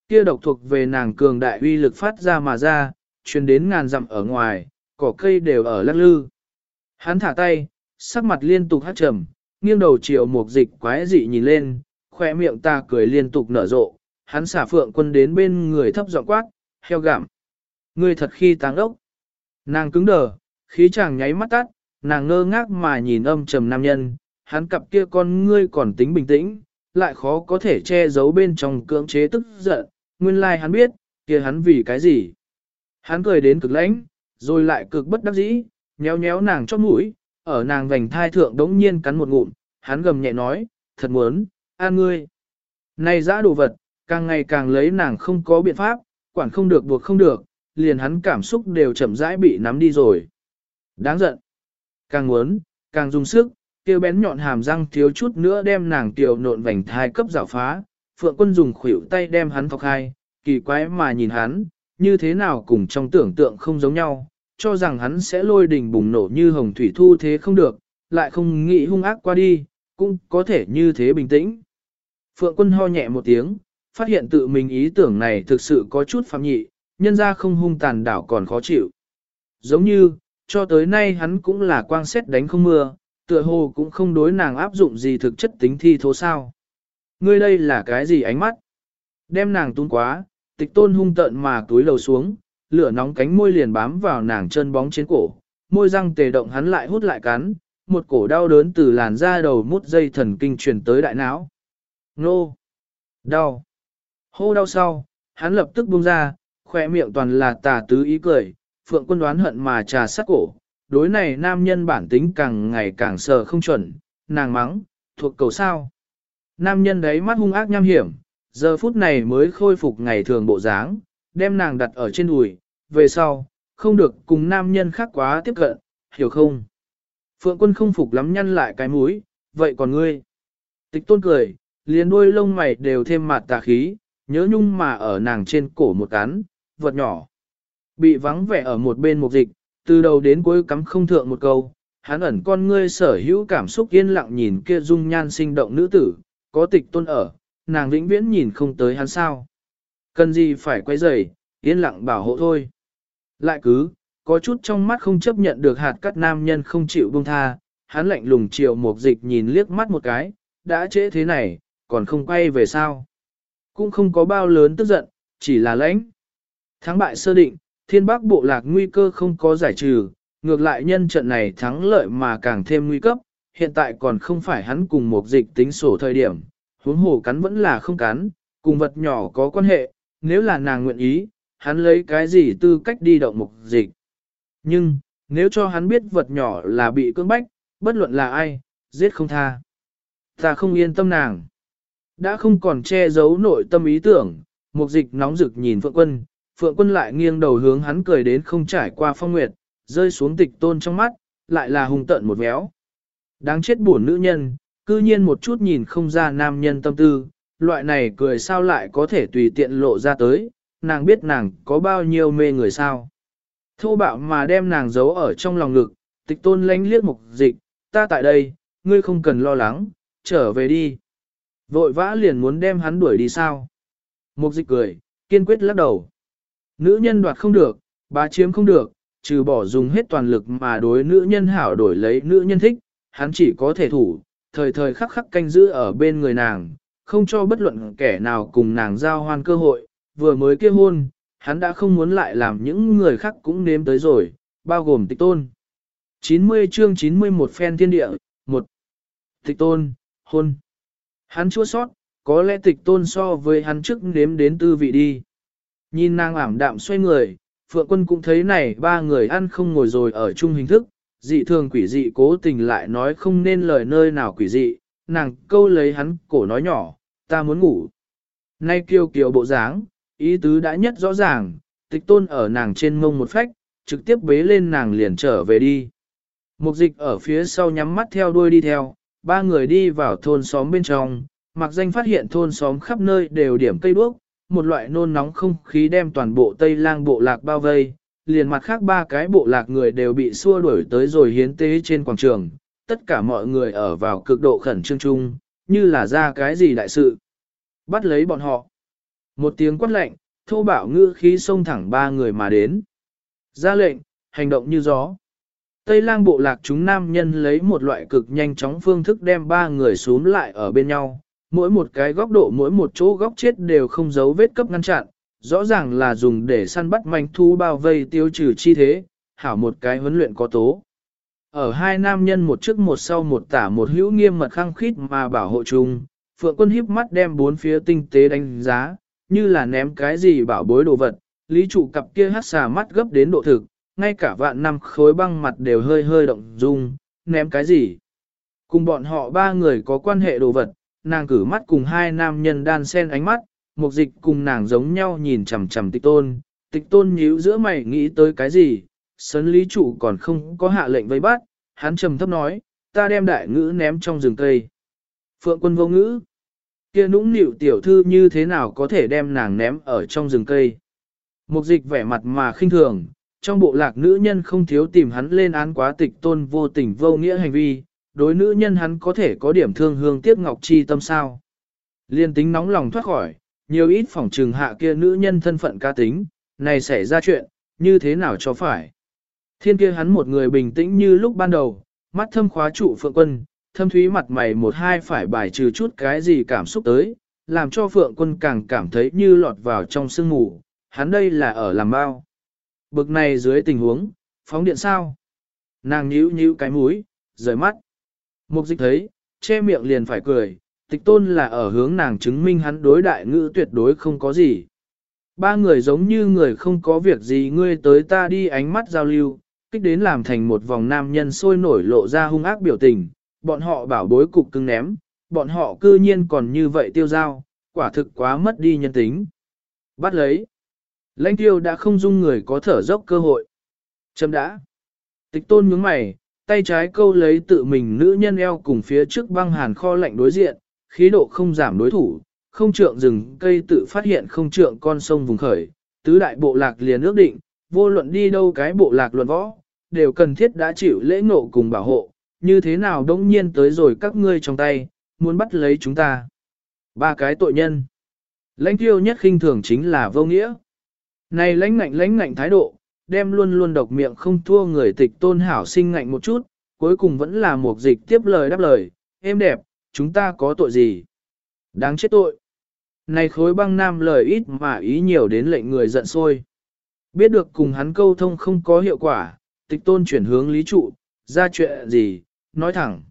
Kia độc thuộc về nàng cường đại uy lực phát ra mà ra, truyền đến ngàn dặm ở ngoài, cỏ cây đều ở lắc lư. Hắn thả tay, sắc mặt liên tục hát trầm, nghiêng đầu chiều một dịch quái dị nhìn lên, khoe miệng ta cười liên tục nở rộ, hắn xả phượng quân đến bên người thấp giọng quát, heo gảm. Ngươi thật khi táng ốc. Nàng cứng đờ, khí chàng nháy mắt tắt, nàng ngơ ngác mà nhìn âm trầm nam nhân, hắn cặp kia con ngươi còn tính bình tĩnh, lại khó có thể che giấu bên trong cưỡng chế tức giận, nguyên lai like hắn biết, kia hắn vì cái gì. Hắn cười đến cực lãnh, rồi lại cực bất đắc dĩ, nhéo nhéo nàng chót mũi, ở nàng vành thai thượng đống nhiên cắn một ngụm, hắn gầm nhẹ nói, thật muốn, an ngươi. Này dã đồ vật, càng ngày càng lấy nàng không có biện pháp, quản không được buộc không được, liền hắn cảm xúc đều chậm rãi bị nắm đi rồi. Đáng giận. Càng muốn, càng dùng sức, kêu bén nhọn hàm răng thiếu chút nữa đem nàng tiểu nộn vành thai cấp rào phá. Phượng quân dùng khuỷu tay đem hắn thọc hai, kỳ quái mà nhìn hắn, như thế nào cùng trong tưởng tượng không giống nhau, cho rằng hắn sẽ lôi đình bùng nổ như hồng thủy thu thế không được, lại không nghĩ hung ác qua đi, cũng có thể như thế bình tĩnh. Phượng quân ho nhẹ một tiếng, phát hiện tự mình ý tưởng này thực sự có chút phạm nhị, nhân ra không hung tàn đảo còn khó chịu. Giống như, cho tới nay hắn cũng là quang xét đánh không mưa, tựa hồ cũng không đối nàng áp dụng gì thực chất tính thi thố sao. Ngươi đây là cái gì ánh mắt? Đem nàng tung quá, tịch tôn hung tợn mà túi lầu xuống, lửa nóng cánh môi liền bám vào nàng chân bóng trên cổ, môi răng tề động hắn lại hút lại cắn, một cổ đau đớn từ làn da đầu mút dây thần kinh truyền tới đại não. Nô! Đau! Hô đau sau, hắn lập tức buông ra, khoe miệng toàn là tà tứ ý cười, phượng quân đoán hận mà trà sát cổ. Đối này nam nhân bản tính càng ngày càng sờ không chuẩn, nàng mắng, thuộc cầu sao. Nam nhân đấy mắt hung ác nham hiểm, giờ phút này mới khôi phục ngày thường bộ dáng, đem nàng đặt ở trên đùi, về sau, không được cùng nam nhân khác quá tiếp cận, hiểu không? Phượng quân không phục lắm nhăn lại cái mũi, vậy còn ngươi? Tịch tôn cười, liền đuôi lông mày đều thêm mặt tà khí, nhớ nhung mà ở nàng trên cổ một cán, vật nhỏ. Bị vắng vẻ ở một bên một dịch, từ đầu đến cuối cắm không thượng một câu, hắn ẩn con ngươi sở hữu cảm xúc yên lặng nhìn kia dung nhan sinh động nữ tử, có tịch tôn ở, nàng vĩnh viễn nhìn không tới hắn sao. Cần gì phải quay rời, yên lặng bảo hộ thôi. Lại cứ, có chút trong mắt không chấp nhận được hạt cắt nam nhân không chịu buông tha, hắn lạnh lùng chiều một dịch nhìn liếc mắt một cái, đã trễ thế này, còn không quay về sao. Cũng không có bao lớn tức giận, chỉ là lãnh. Thắng bại sơ định, thiên bắc bộ lạc nguy cơ không có giải trừ, ngược lại nhân trận này thắng lợi mà càng thêm nguy cấp, hiện tại còn không phải hắn cùng một dịch tính sổ thời điểm, huống hồ cắn vẫn là không cắn, cùng vật nhỏ có quan hệ, nếu là nàng nguyện ý, hắn lấy cái gì tư cách đi động mục dịch. Nhưng, nếu cho hắn biết vật nhỏ là bị cưỡng bách, bất luận là ai, giết không tha. Ta không yên tâm nàng. Đã không còn che giấu nội tâm ý tưởng, mục dịch nóng rực nhìn Phượng Quân, Phượng Quân lại nghiêng đầu hướng hắn cười đến không trải qua phong nguyệt, rơi xuống tịch tôn trong mắt, lại là hung tận một véo. Đáng chết buồn nữ nhân, cư nhiên một chút nhìn không ra nam nhân tâm tư, loại này cười sao lại có thể tùy tiện lộ ra tới, nàng biết nàng có bao nhiêu mê người sao. Thô bạo mà đem nàng giấu ở trong lòng ngực, tịch tôn lánh liếc mục dịch, ta tại đây, ngươi không cần lo lắng, trở về đi. Vội vã liền muốn đem hắn đuổi đi sao. Mục dịch cười, kiên quyết lắc đầu. Nữ nhân đoạt không được, bá chiếm không được, trừ bỏ dùng hết toàn lực mà đối nữ nhân hảo đổi lấy nữ nhân thích, hắn chỉ có thể thủ, thời thời khắc khắc canh giữ ở bên người nàng, không cho bất luận kẻ nào cùng nàng giao hoan cơ hội, vừa mới kết hôn, hắn đã không muốn lại làm những người khác cũng nếm tới rồi, bao gồm tịch tôn. 90 chương 91 phen thiên địa, một Tịch tôn, hôn. Hắn chua sót, có lẽ tịch tôn so với hắn trước nếm đến tư vị đi. Nhìn nàng ảm đạm xoay người, Phượng Quân cũng thấy này ba người ăn không ngồi rồi ở chung hình thức, dị thường quỷ dị cố tình lại nói không nên lời nơi nào quỷ dị, nàng câu lấy hắn cổ nói nhỏ, ta muốn ngủ. Nay kiêu kiều bộ dáng, ý tứ đã nhất rõ ràng, tịch tôn ở nàng trên mông một phách, trực tiếp bế lên nàng liền trở về đi. Mục dịch ở phía sau nhắm mắt theo đuôi đi theo, ba người đi vào thôn xóm bên trong, mặc danh phát hiện thôn xóm khắp nơi đều điểm cây đuốc, một loại nôn nóng không khí đem toàn bộ Tây lang bộ lạc bao vây, liền mặt khác ba cái bộ lạc người đều bị xua đuổi tới rồi hiến tế trên quảng trường, tất cả mọi người ở vào cực độ khẩn trương chung, như là ra cái gì đại sự. Bắt lấy bọn họ. Một tiếng quát lệnh, thô bạo ngữ khí xông thẳng ba người mà đến. Ra lệnh, hành động như gió. Tây lang bộ lạc chúng nam nhân lấy một loại cực nhanh chóng phương thức đem ba người xuống lại ở bên nhau, mỗi một cái góc độ mỗi một chỗ góc chết đều không giấu vết cấp ngăn chặn, rõ ràng là dùng để săn bắt manh thu bao vây tiêu trừ chi thế, hảo một cái huấn luyện có tố. Ở hai nam nhân một trước một sau một tả một hữu nghiêm mật khăng khít mà bảo hộ chung, phượng quân híp mắt đem bốn phía tinh tế đánh giá, như là ném cái gì bảo bối đồ vật, lý trụ cặp kia hát xà mắt gấp đến độ thực, ngay cả vạn năm khối băng mặt đều hơi hơi động dung, ném cái gì. Cùng bọn họ ba người có quan hệ đồ vật, nàng cử mắt cùng hai nam nhân đan sen ánh mắt, Mục dịch cùng nàng giống nhau nhìn chằm chằm tịch tôn, tịch tôn nhíu giữa mày nghĩ tới cái gì, sấn lý chủ còn không có hạ lệnh vây bắt, hắn trầm thấp nói, ta đem đại ngữ ném trong rừng cây. Phượng quân vô ngữ, kia nũng nịu tiểu thư như thế nào có thể đem nàng ném ở trong rừng cây. Mục dịch vẻ mặt mà khinh thường, trong bộ lạc nữ nhân không thiếu tìm hắn lên án quá tịch tôn vô tình vô nghĩa hành vi, đối nữ nhân hắn có thể có điểm thương hương tiếc ngọc chi tâm sao. Liên tính nóng lòng thoát khỏi, nhiều ít phỏng trừng hạ kia nữ nhân thân phận ca tính, này xảy ra chuyện, như thế nào cho phải. Thiên kia hắn một người bình tĩnh như lúc ban đầu, mắt thâm khóa trụ phượng quân, thâm thúy mặt mày một hai phải bài trừ chút cái gì cảm xúc tới, làm cho phượng quân càng cảm thấy như lọt vào trong sương mù, hắn đây là ở làm bao. Bực này dưới tình huống, phóng điện sao? Nàng nhíu nhíu cái mũi, rời mắt. Mục dịch thấy, che miệng liền phải cười, tịch tôn là ở hướng nàng chứng minh hắn đối đại ngữ tuyệt đối không có gì. Ba người giống như người không có việc gì ngươi tới ta đi ánh mắt giao lưu, kích đến làm thành một vòng nam nhân sôi nổi lộ ra hung ác biểu tình, bọn họ bảo bối cục cưng ném, bọn họ cư nhiên còn như vậy tiêu giao, quả thực quá mất đi nhân tính. Bắt lấy. Lãnh tiêu đã không dung người có thở dốc cơ hội. Chấm đã. Tịch tôn nhướng mày, tay trái câu lấy tự mình nữ nhân eo cùng phía trước băng hàn kho lạnh đối diện, khí độ không giảm đối thủ, không trượng rừng cây tự phát hiện không trượng con sông vùng khởi, tứ đại bộ lạc liền ước định, vô luận đi đâu cái bộ lạc luận võ, đều cần thiết đã chịu lễ ngộ cùng bảo hộ, như thế nào đống nhiên tới rồi các ngươi trong tay, muốn bắt lấy chúng ta. Ba cái tội nhân. Lãnh tiêu nhất khinh thường chính là vô nghĩa. Này lãnh ngạnh lãnh ngạnh thái độ, đem luôn luôn độc miệng không thua người tịch tôn hảo sinh ngạnh một chút, cuối cùng vẫn là một dịch tiếp lời đáp lời, êm đẹp, chúng ta có tội gì? Đáng chết tội. Này khối băng nam lời ít mà ý nhiều đến lệnh người giận sôi. Biết được cùng hắn câu thông không có hiệu quả, tịch tôn chuyển hướng lý trụ, ra chuyện gì, nói thẳng.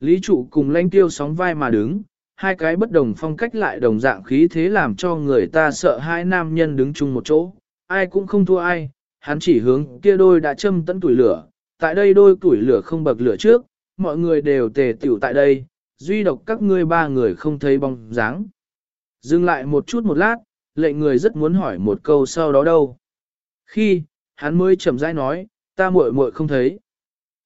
Lý trụ cùng lãnh tiêu sóng vai mà đứng, hai cái bất đồng phong cách lại đồng dạng khí thế làm cho người ta sợ hai nam nhân đứng chung một chỗ, ai cũng không thua ai, hắn chỉ hướng kia đôi đã châm tận tuổi lửa, tại đây đôi tuổi lửa không bậc lửa trước, mọi người đều tề tiểu tại đây, duy độc các ngươi ba người không thấy bóng dáng. Dừng lại một chút một lát, lệnh người rất muốn hỏi một câu sau đó đâu. Khi, hắn mới chậm rãi nói, ta muội muội không thấy.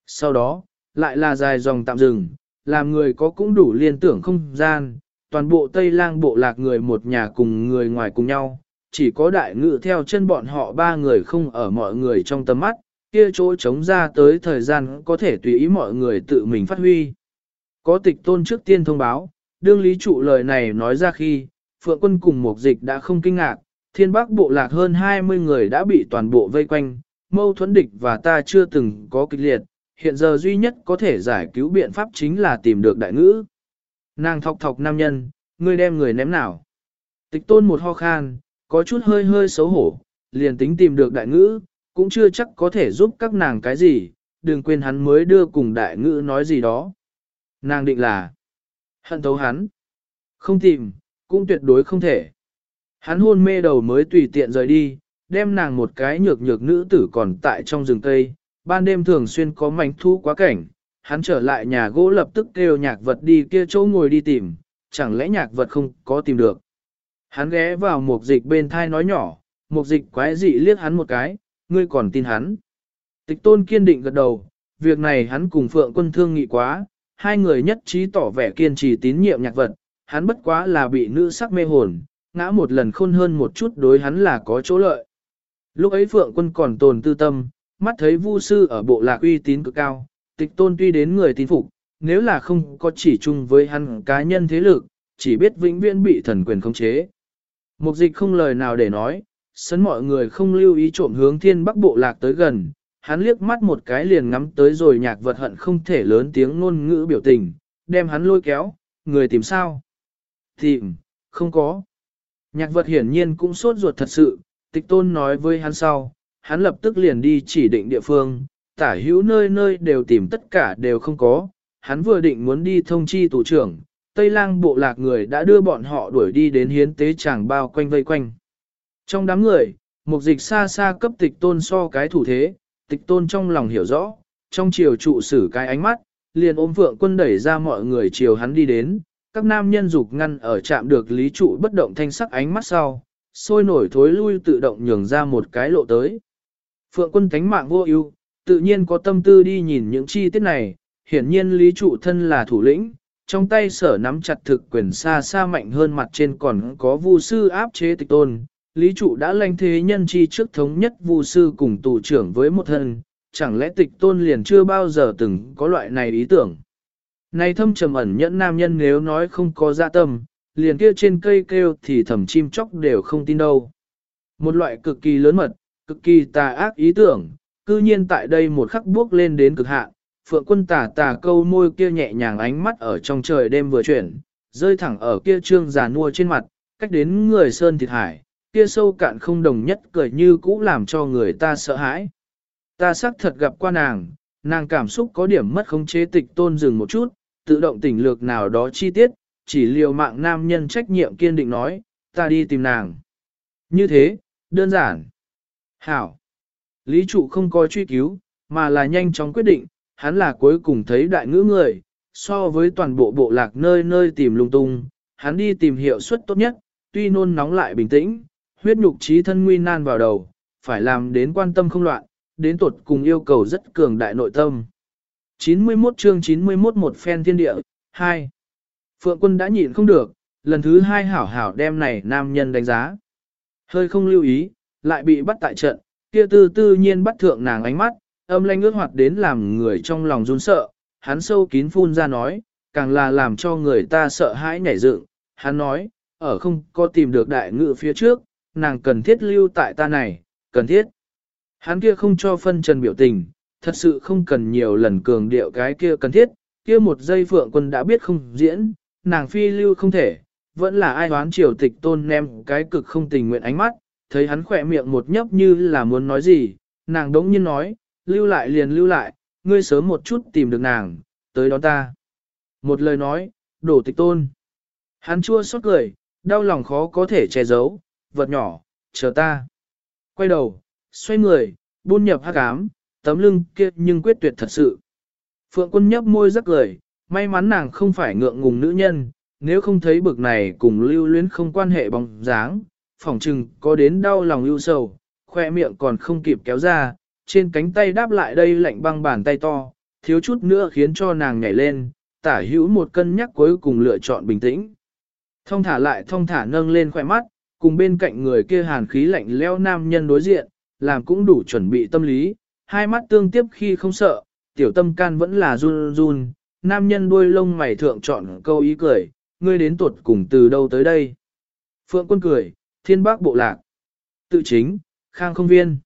Sau đó, lại là dài dòng tạm dừng, làm người có cũng đủ liên tưởng không gian, toàn bộ Tây lang bộ lạc người một nhà cùng người ngoài cùng nhau, chỉ có đại ngự theo chân bọn họ ba người không ở mọi người trong tầm mắt, kia chỗ trống ra tới thời gian có thể tùy ý mọi người tự mình phát huy. Có tịch tôn trước tiên thông báo, đương lý trụ lời này nói ra khi, Phượng quân cùng một dịch đã không kinh ngạc, thiên bắc bộ lạc hơn 20 người đã bị toàn bộ vây quanh, mâu thuẫn địch và ta chưa từng có kịch liệt, hiện giờ duy nhất có thể giải cứu biện pháp chính là tìm được đại ngữ. Nàng thọc thọc nam nhân, ngươi đem người ném nào. Tịch tôn một ho khan, có chút hơi hơi xấu hổ, liền tính tìm được đại ngữ, cũng chưa chắc có thể giúp các nàng cái gì, đừng quên hắn mới đưa cùng đại ngữ nói gì đó. Nàng định là hận thấu hắn. Không tìm, cũng tuyệt đối không thể. Hắn hôn mê đầu mới tùy tiện rời đi, đem nàng một cái nhược nhược nữ tử còn tại trong rừng cây, ban đêm thường xuyên có mảnh thu quá cảnh, hắn trở lại nhà gỗ lập tức kêu nhạc vật đi kia chỗ ngồi đi tìm, chẳng lẽ nhạc vật không có tìm được. Hắn ghé vào một dịch bên thai nói nhỏ, một dịch quái dị liếc hắn một cái, ngươi còn tin hắn. Tịch tôn kiên định gật đầu, việc này hắn cùng phượng quân thương nghị quá, hai người nhất trí tỏ vẻ kiên trì tín nhiệm nhạc vật, hắn bất quá là bị nữ sắc mê hồn, ngã một lần khôn hơn một chút đối hắn là có chỗ lợi. Lúc ấy phượng quân còn tồn tư tâm, mắt thấy vu sư ở bộ lạc uy tín cực cao, tịch tôn tuy đến người tín phục, nếu là không có chỉ chung với hắn cá nhân thế lực, chỉ biết vĩnh viễn bị thần quyền khống chế. Mục dịch không lời nào để nói, sấn mọi người không lưu ý trộm hướng thiên bắc bộ lạc tới gần, hắn liếc mắt một cái liền ngắm tới rồi nhạc vật hận không thể lớn tiếng ngôn ngữ biểu tình, đem hắn lôi kéo, người tìm sao? Tìm, không có. Nhạc vật hiển nhiên cũng sốt ruột thật sự, tịch tôn nói với hắn sau, hắn lập tức liền đi chỉ định địa phương, tả hữu nơi nơi đều tìm tất cả đều không có, hắn vừa định muốn đi thông chi tù trưởng, Tây lang bộ lạc người đã đưa bọn họ đuổi đi đến hiến tế chàng bao quanh vây quanh. Trong đám người, một dịch xa xa cấp tịch tôn so cái thủ thế, tịch tôn trong lòng hiểu rõ, trong chiều trụ sử cái ánh mắt, liền ôm vượng quân đẩy ra mọi người chiều hắn đi đến, các nam nhân dục ngăn ở chạm được lý trụ bất động thanh sắc ánh mắt sau, sôi nổi thối lui tự động nhường ra một cái lộ tới. Phượng quân cánh mạng vô ưu, tự nhiên có tâm tư đi nhìn những chi tiết này, hiển nhiên lý trụ thân là thủ lĩnh, trong tay sở nắm chặt thực quyền xa xa mạnh hơn mặt trên còn có vu sư áp chế tịch tôn. Lý trụ đã lanh thế nhân chi trước thống nhất vu sư cùng tù trưởng với một thân, chẳng lẽ tịch tôn liền chưa bao giờ từng có loại này ý tưởng. Này thâm trầm ẩn nhẫn nam nhân nếu nói không có dạ tâm, liền kia trên cây kêu thì thầm chim chóc đều không tin đâu. Một loại cực kỳ lớn mật, cực kỳ tà ác ý tưởng, cư nhiên tại đây một khắc bước lên đến cực hạn, phượng quân tà tà câu môi kia nhẹ nhàng ánh mắt ở trong trời đêm vừa chuyển, rơi thẳng ở kia trương già nua trên mặt, cách đến người sơn thịt hải, kia sâu cạn không đồng nhất cười như cũ làm cho người ta sợ hãi. Ta xác thật gặp qua nàng, nàng cảm xúc có điểm mất khống chế tịch tôn dừng một chút, tự động tỉnh lược nào đó chi tiết, chỉ liều mạng nam nhân trách nhiệm kiên định nói, ta đi tìm nàng. Như thế, đơn giản. Hảo. Lý trụ không có truy cứu, mà là nhanh chóng quyết định, hắn là cuối cùng thấy đại ngữ người, so với toàn bộ bộ lạc nơi nơi tìm lung tung, hắn đi tìm hiệu suất tốt nhất, tuy nôn nóng lại bình tĩnh, huyết nhục trí thân nguy nan vào đầu, phải làm đến quan tâm không loạn, đến tuột cùng yêu cầu rất cường đại nội tâm. 91 chương 91 một phen thiên địa, 2. Phượng quân đã nhịn không được, lần thứ hai hảo hảo đem này nam nhân đánh giá. Hơi không lưu ý, lại bị bắt tại trận, kia tư tư nhiên bắt thượng nàng ánh mắt, âm lanh ước hoạt đến làm người trong lòng run sợ, hắn sâu kín phun ra nói, càng là làm cho người ta sợ hãi nhảy dựng. Hắn nói, ở không có tìm được đại ngự phía trước, nàng cần thiết lưu tại ta này, cần thiết. Hắn kia không cho phân trần biểu tình, thật sự không cần nhiều lần cường điệu cái kia cần thiết, kia một giây phượng quân đã biết không diễn, nàng phi lưu không thể, vẫn là ai đoán triều tịch tôn nem cái cực không tình nguyện ánh mắt, thấy hắn khỏe miệng một nhấp như là muốn nói gì, nàng đống nhiên nói, lưu lại liền lưu lại, ngươi sớm một chút tìm được nàng, tới đón ta. Một lời nói, đổ tịch tôn. Hắn chua xót cười, đau lòng khó có thể che giấu, vật nhỏ, chờ ta. Quay đầu, xoay người, buôn nhập hắc ám, tấm lưng kia nhưng quyết tuyệt thật sự. Phượng quân nhấp môi rắc cười, may mắn nàng không phải ngượng ngùng nữ nhân, nếu không thấy bực này cùng lưu luyến không quan hệ bóng dáng, phỏng chừng có đến đau lòng lưu sầu, khoe miệng còn không kịp kéo ra, trên cánh tay đáp lại đây lạnh băng bàn tay to, thiếu chút nữa khiến cho nàng nhảy lên, tả hữu một cân nhắc cuối cùng lựa chọn bình tĩnh. Thông thả lại thông thả nâng lên khỏe mắt, cùng bên cạnh người kia hàn khí lạnh leo nam nhân đối diện, làm cũng đủ chuẩn bị tâm lý, hai mắt tương tiếp khi không sợ, tiểu tâm can vẫn là run run, nam nhân đuôi lông mày thượng chọn câu ý cười, ngươi đến tuột cùng từ đâu tới đây. Phượng quân cười, thiên bác bộ lạc. Tự chính, khang không viên.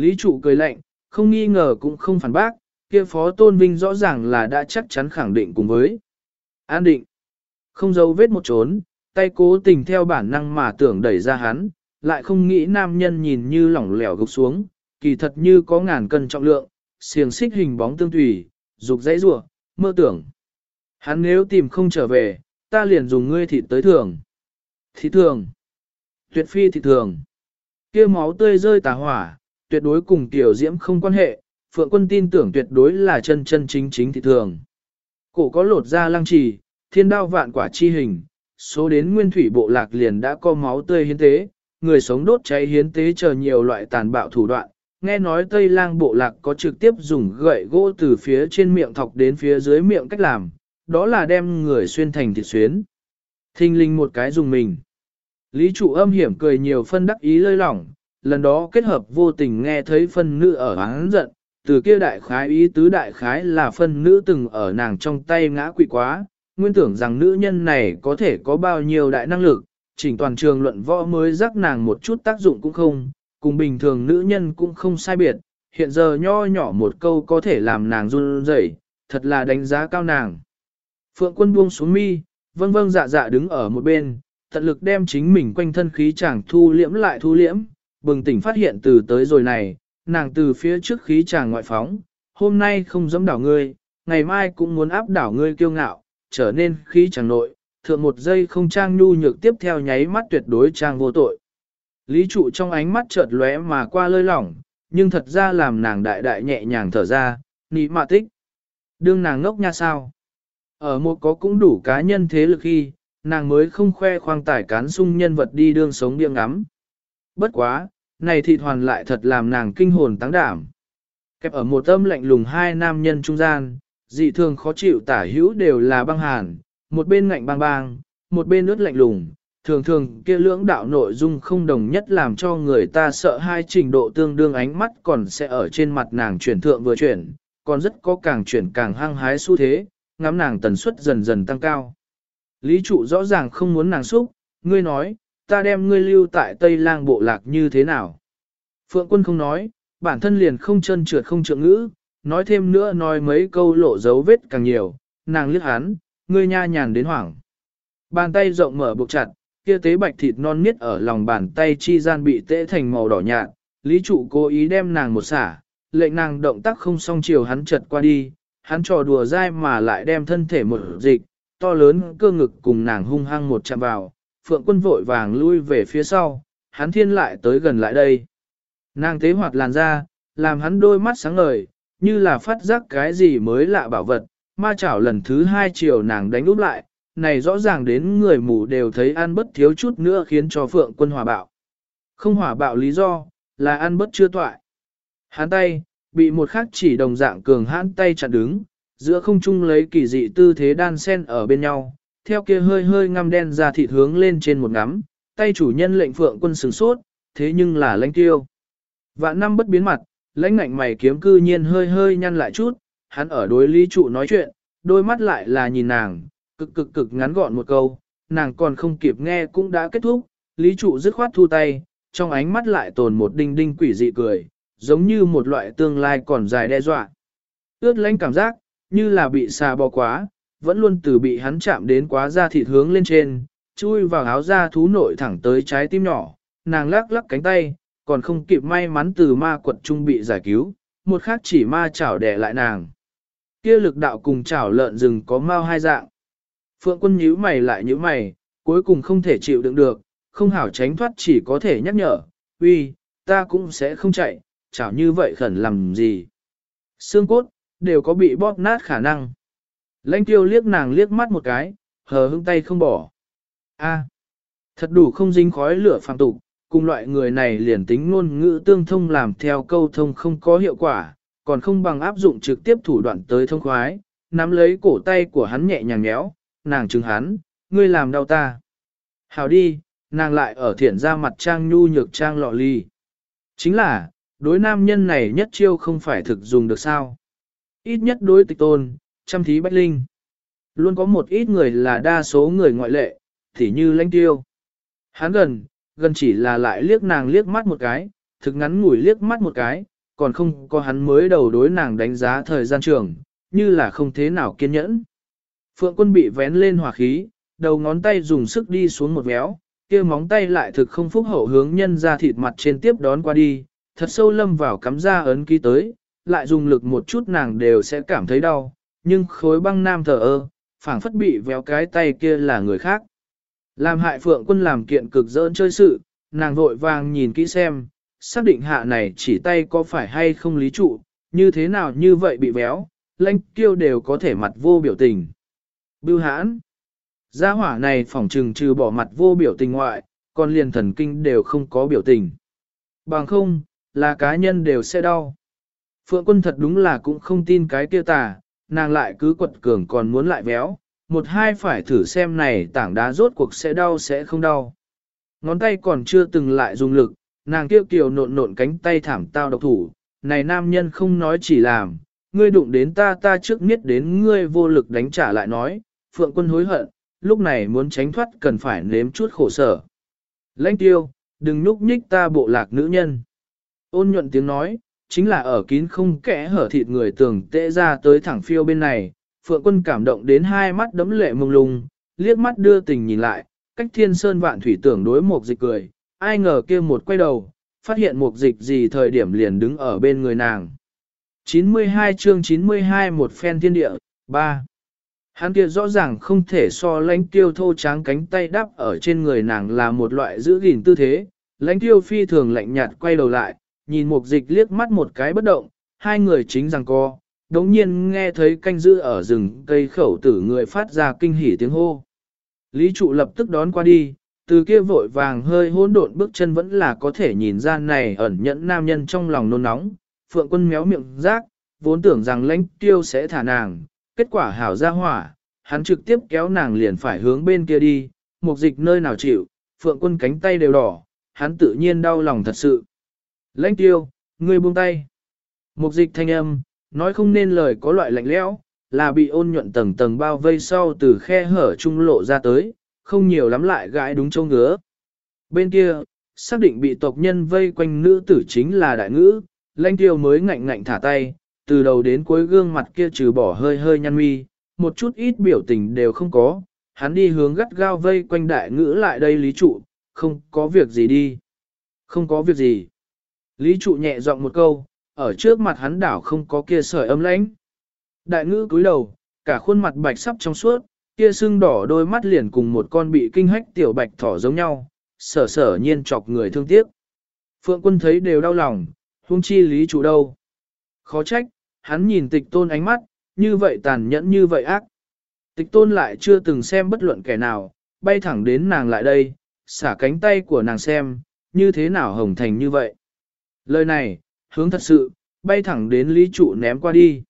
Lý trụ cười lạnh, không nghi ngờ cũng không phản bác, kia phó tôn vinh rõ ràng là đã chắc chắn khẳng định cùng với. An định. Không giấu vết một trốn, tay cố tình theo bản năng mà tưởng đẩy ra hắn, lại không nghĩ nam nhân nhìn như lỏng lẻo gục xuống, kỳ thật như có ngàn cân trọng lượng, xiềng xích hình bóng tương tùy, dục dãy rủa, mơ tưởng. Hắn nếu tìm không trở về, ta liền dùng ngươi thịt tới thường. Thịt thường. Tuyệt phi thịt thường. kia máu tươi rơi tà hỏa, tuyệt đối cùng tiểu diễm không quan hệ, phượng quân tin tưởng tuyệt đối là chân chân chính chính thị thường. Cổ có lột ra lăng trì, thiên đao vạn quả chi hình, số đến nguyên thủy bộ lạc liền đã có máu tươi hiến tế, người sống đốt cháy hiến tế chờ nhiều loại tàn bạo thủ đoạn. Nghe nói Tây lang bộ lạc có trực tiếp dùng gậy gỗ từ phía trên miệng thọc đến phía dưới miệng cách làm, đó là đem người xuyên thành thịt xuyến. Thinh linh một cái dùng mình. Lý trụ âm hiểm cười nhiều phân đắc ý lơi lỏng, lần đó kết hợp vô tình nghe thấy phân nữ ở hắn giận, từ kia đại khái ý tứ đại khái là phân nữ từng ở nàng trong tay ngã quỵ quá, nguyên tưởng rằng nữ nhân này có thể có bao nhiêu đại năng lực, chỉnh toàn trường luận võ mới rắc nàng một chút tác dụng cũng không, cùng bình thường nữ nhân cũng không sai biệt, hiện giờ nho nhỏ một câu có thể làm nàng run rẩy, thật là đánh giá cao nàng. Phượng quân buông xuống mi, vâng vâng dạ dạ đứng ở một bên, tận lực đem chính mình quanh thân khí chẳng thu liễm lại thu liễm, bừng tỉnh phát hiện từ tới rồi này, nàng từ phía trước khí chàng ngoại phóng, hôm nay không dẫm đảo ngươi, ngày mai cũng muốn áp đảo ngươi kiêu ngạo, trở nên khí chàng nội, thượng một giây không trang nhu nhược tiếp theo nháy mắt tuyệt đối trang vô tội. Lý trụ trong ánh mắt chợt lóe mà qua lơi lỏng, nhưng thật ra làm nàng đại đại nhẹ nhàng thở ra, nị mạ tích. Đương nàng ngốc nha sao? Ở một có cũng đủ cá nhân thế lực khi, nàng mới không khoe khoang tải cán sung nhân vật đi đương sống điên ngắm. Bất quá, này thịt hoàn lại thật làm nàng kinh hồn táng đảm. Kẹp ở một âm lạnh lùng hai nam nhân trung gian, dị thường khó chịu tả hữu đều là băng hàn, một bên ngạnh bang bang, một bên ướt lạnh lùng, thường thường kia lưỡng đạo nội dung không đồng nhất làm cho người ta sợ hai trình độ tương đương ánh mắt còn sẽ ở trên mặt nàng chuyển thượng vừa chuyển, còn rất có càng chuyển càng hăng hái xu thế, ngắm nàng tần suất dần dần tăng cao. Lý trụ rõ ràng không muốn nàng xúc, ngươi nói, ta đem ngươi lưu tại Tây Lang bộ lạc như thế nào. Phượng quân không nói, bản thân liền không chân trượt không trượng ngữ, nói thêm nữa nói mấy câu lộ dấu vết càng nhiều, nàng liếc hắn, ngươi nha nhàn đến hoảng. Bàn tay rộng mở buộc chặt, kia tế bạch thịt non miết ở lòng bàn tay chi gian bị tễ thành màu đỏ nhạt, lý trụ cố ý đem nàng một xả, lệnh nàng động tác không song chiều hắn chật qua đi, hắn trò đùa dai mà lại đem thân thể một dịch, to lớn cơ ngực cùng nàng hung hăng một chạm vào, phượng quân vội vàng lui về phía sau, hắn thiên lại tới gần lại đây. Nàng tế hoạt làn ra, làm hắn đôi mắt sáng ngời, như là phát giác cái gì mới lạ bảo vật, ma chảo lần thứ hai chiều nàng đánh úp lại, này rõ ràng đến người mù đều thấy ăn bất thiếu chút nữa khiến cho phượng quân hỏa bạo. Không hỏa bạo lý do, là ăn bất chưa toại. Hắn tay, bị một khắc chỉ đồng dạng cường hãn tay chặn đứng, giữa không trung lấy kỳ dị tư thế đan sen ở bên nhau, theo kia hơi hơi ngăm đen ra thịt hướng lên trên một ngắm, tay chủ nhân lệnh phượng quân sừng sốt, thế nhưng là lãnh tiêu. Vạn năm bất biến mặt, lãnh ngạnh mày kiếm cư nhiên hơi hơi nhăn lại chút, hắn ở đối lý trụ nói chuyện, đôi mắt lại là nhìn nàng, cực cực cực ngắn gọn một câu, nàng còn không kịp nghe cũng đã kết thúc, lý trụ dứt khoát thu tay, trong ánh mắt lại tồn một đinh đinh quỷ dị cười, giống như một loại tương lai còn dài đe dọa. Ướt lãnh cảm giác, như là bị xà bò quá, vẫn luôn từ bị hắn chạm đến quá ra thịt hướng lên trên, chui vào áo da thú nội thẳng tới trái tim nhỏ, nàng lắc lắc cánh tay, còn không kịp may mắn từ ma quật trung bị giải cứu, một khác chỉ ma chảo đẻ lại nàng. Kia lực đạo cùng chảo lợn rừng có mau hai dạng. Phượng quân nhíu mày lại nhíu mày, cuối cùng không thể chịu đựng được, không hảo tránh thoát chỉ có thể nhắc nhở, uy, ta cũng sẽ không chạy, chảo như vậy khẩn làm gì. Xương cốt, đều có bị bóp nát khả năng. Lãnh tiêu liếc nàng liếc mắt một cái, hờ hững tay không bỏ. A, thật đủ không dính khói lửa phàm tục, cùng loại người này liền tính ngôn ngữ tương thông làm theo câu thông không có hiệu quả, còn không bằng áp dụng trực tiếp thủ đoạn tới thông khoái, nắm lấy cổ tay của hắn nhẹ nhàng nhéo, nàng chứng hắn, ngươi làm đau ta. Hào đi, nàng lại ở thiện ra mặt trang nhu nhược trang lọ ly. Chính là, đối nam nhân này nhất chiêu không phải thực dùng được sao. Ít nhất đối tịch tôn, chăm thí bách linh. Luôn có một ít người là đa số người ngoại lệ, thì như lãnh tiêu. Hắn gần, gần chỉ là lại liếc nàng liếc mắt một cái, thực ngắn ngủi liếc mắt một cái, còn không có hắn mới đầu đối nàng đánh giá thời gian trường, như là không thế nào kiên nhẫn. Phượng quân bị vén lên hỏa khí, đầu ngón tay dùng sức đi xuống một véo, kia móng tay lại thực không phúc hậu hướng nhân ra thịt mặt trên tiếp đón qua đi, thật sâu lâm vào cắm ra ấn ký tới, lại dùng lực một chút nàng đều sẽ cảm thấy đau, nhưng khối băng nam thờ ơ, phảng phất bị véo cái tay kia là người khác. Làm hại phượng quân làm kiện cực dỡn chơi sự, nàng vội vàng nhìn kỹ xem, xác định hạ này chỉ tay có phải hay không lý trụ, như thế nào như vậy bị véo, lãnh kiêu đều có thể mặt vô biểu tình. Bưu hãn, Gia hỏa này phỏng trừng trừ bỏ mặt vô biểu tình ngoại, còn liền thần kinh đều không có biểu tình. Bằng không, là cá nhân đều sẽ đau. Phượng quân thật đúng là cũng không tin cái kia tà, nàng lại cứ quật cường còn muốn lại véo, một hai phải thử xem này tảng đá rốt cuộc sẽ đau sẽ không đau. Ngón tay còn chưa từng lại dùng lực, nàng kêu kiều nộn nộn cánh tay thảm tao độc thủ, này nam nhân không nói chỉ làm, ngươi đụng đến ta ta trước miết đến ngươi vô lực đánh trả lại nói, phượng quân hối hận, lúc này muốn tránh thoát cần phải nếm chút khổ sở. Lãnh tiêu, đừng núp nhích ta bộ lạc nữ nhân. Ôn nhuận tiếng nói, chính là ở kín không kẽ hở thịt người tường tệ ra tới thẳng phiêu bên này, phượng quân cảm động đến hai mắt đấm lệ mông lung, liếc mắt đưa tình nhìn lại, cách thiên sơn vạn thủy tưởng đối một dịch cười, ai ngờ kia một quay đầu, phát hiện một dịch gì thời điểm liền đứng ở bên người nàng. 92 chương 92 một phen thiên địa, 3. Hắn kia rõ ràng không thể so lãnh tiêu thô tráng cánh tay đắp ở trên người nàng là một loại giữ gìn tư thế. Lãnh tiêu phi thường lạnh nhạt quay đầu lại, nhìn mục dịch liếc mắt một cái bất động, hai người chính rằng co, đống nhiên nghe thấy canh giữ ở rừng cây khẩu tử người phát ra kinh hỉ tiếng hô. Lý trụ lập tức đón qua đi, từ kia vội vàng hơi hỗn độn bước chân vẫn là có thể nhìn ra này ẩn nhẫn nam nhân trong lòng nôn nóng, phượng quân méo miệng rác, vốn tưởng rằng lãnh tiêu sẽ thả nàng, kết quả hảo ra hỏa, hắn trực tiếp kéo nàng liền phải hướng bên kia đi, mục dịch nơi nào chịu, phượng quân cánh tay đều đỏ, hắn tự nhiên đau lòng thật sự. Lãnh tiêu, ngươi buông tay. Mục dịch thanh âm, nói không nên lời có loại lạnh lẽo, là bị ôn nhuận tầng tầng bao vây sau từ khe hở trung lộ ra tới, không nhiều lắm lại gãi đúng châu ngứa. Bên kia, xác định bị tộc nhân vây quanh nữ tử chính là đại ngữ, lãnh tiêu mới ngạnh ngạnh thả tay, từ đầu đến cuối gương mặt kia trừ bỏ hơi hơi nhăn mi, một chút ít biểu tình đều không có, hắn đi hướng gắt gao vây quanh đại ngữ lại đây lý trụ, không có việc gì đi. Không có việc gì. Lý trụ nhẹ giọng một câu, ở trước mặt hắn đảo không có kia sợi âm lãnh. Đại ngữ cúi đầu, cả khuôn mặt bạch sắp trong suốt, kia sưng đỏ đôi mắt liền cùng một con bị kinh hách tiểu bạch thỏ giống nhau, sở sở nhiên chọc người thương tiếc. Phượng quân thấy đều đau lòng, huống chi lý trụ đâu. Khó trách, hắn nhìn tịch tôn ánh mắt, như vậy tàn nhẫn như vậy ác. Tịch tôn lại chưa từng xem bất luận kẻ nào, bay thẳng đến nàng lại đây, xả cánh tay của nàng xem, như thế nào hồng thành như vậy. Lời này, hướng thật sự, bay thẳng đến Lý Trụ ném qua đi.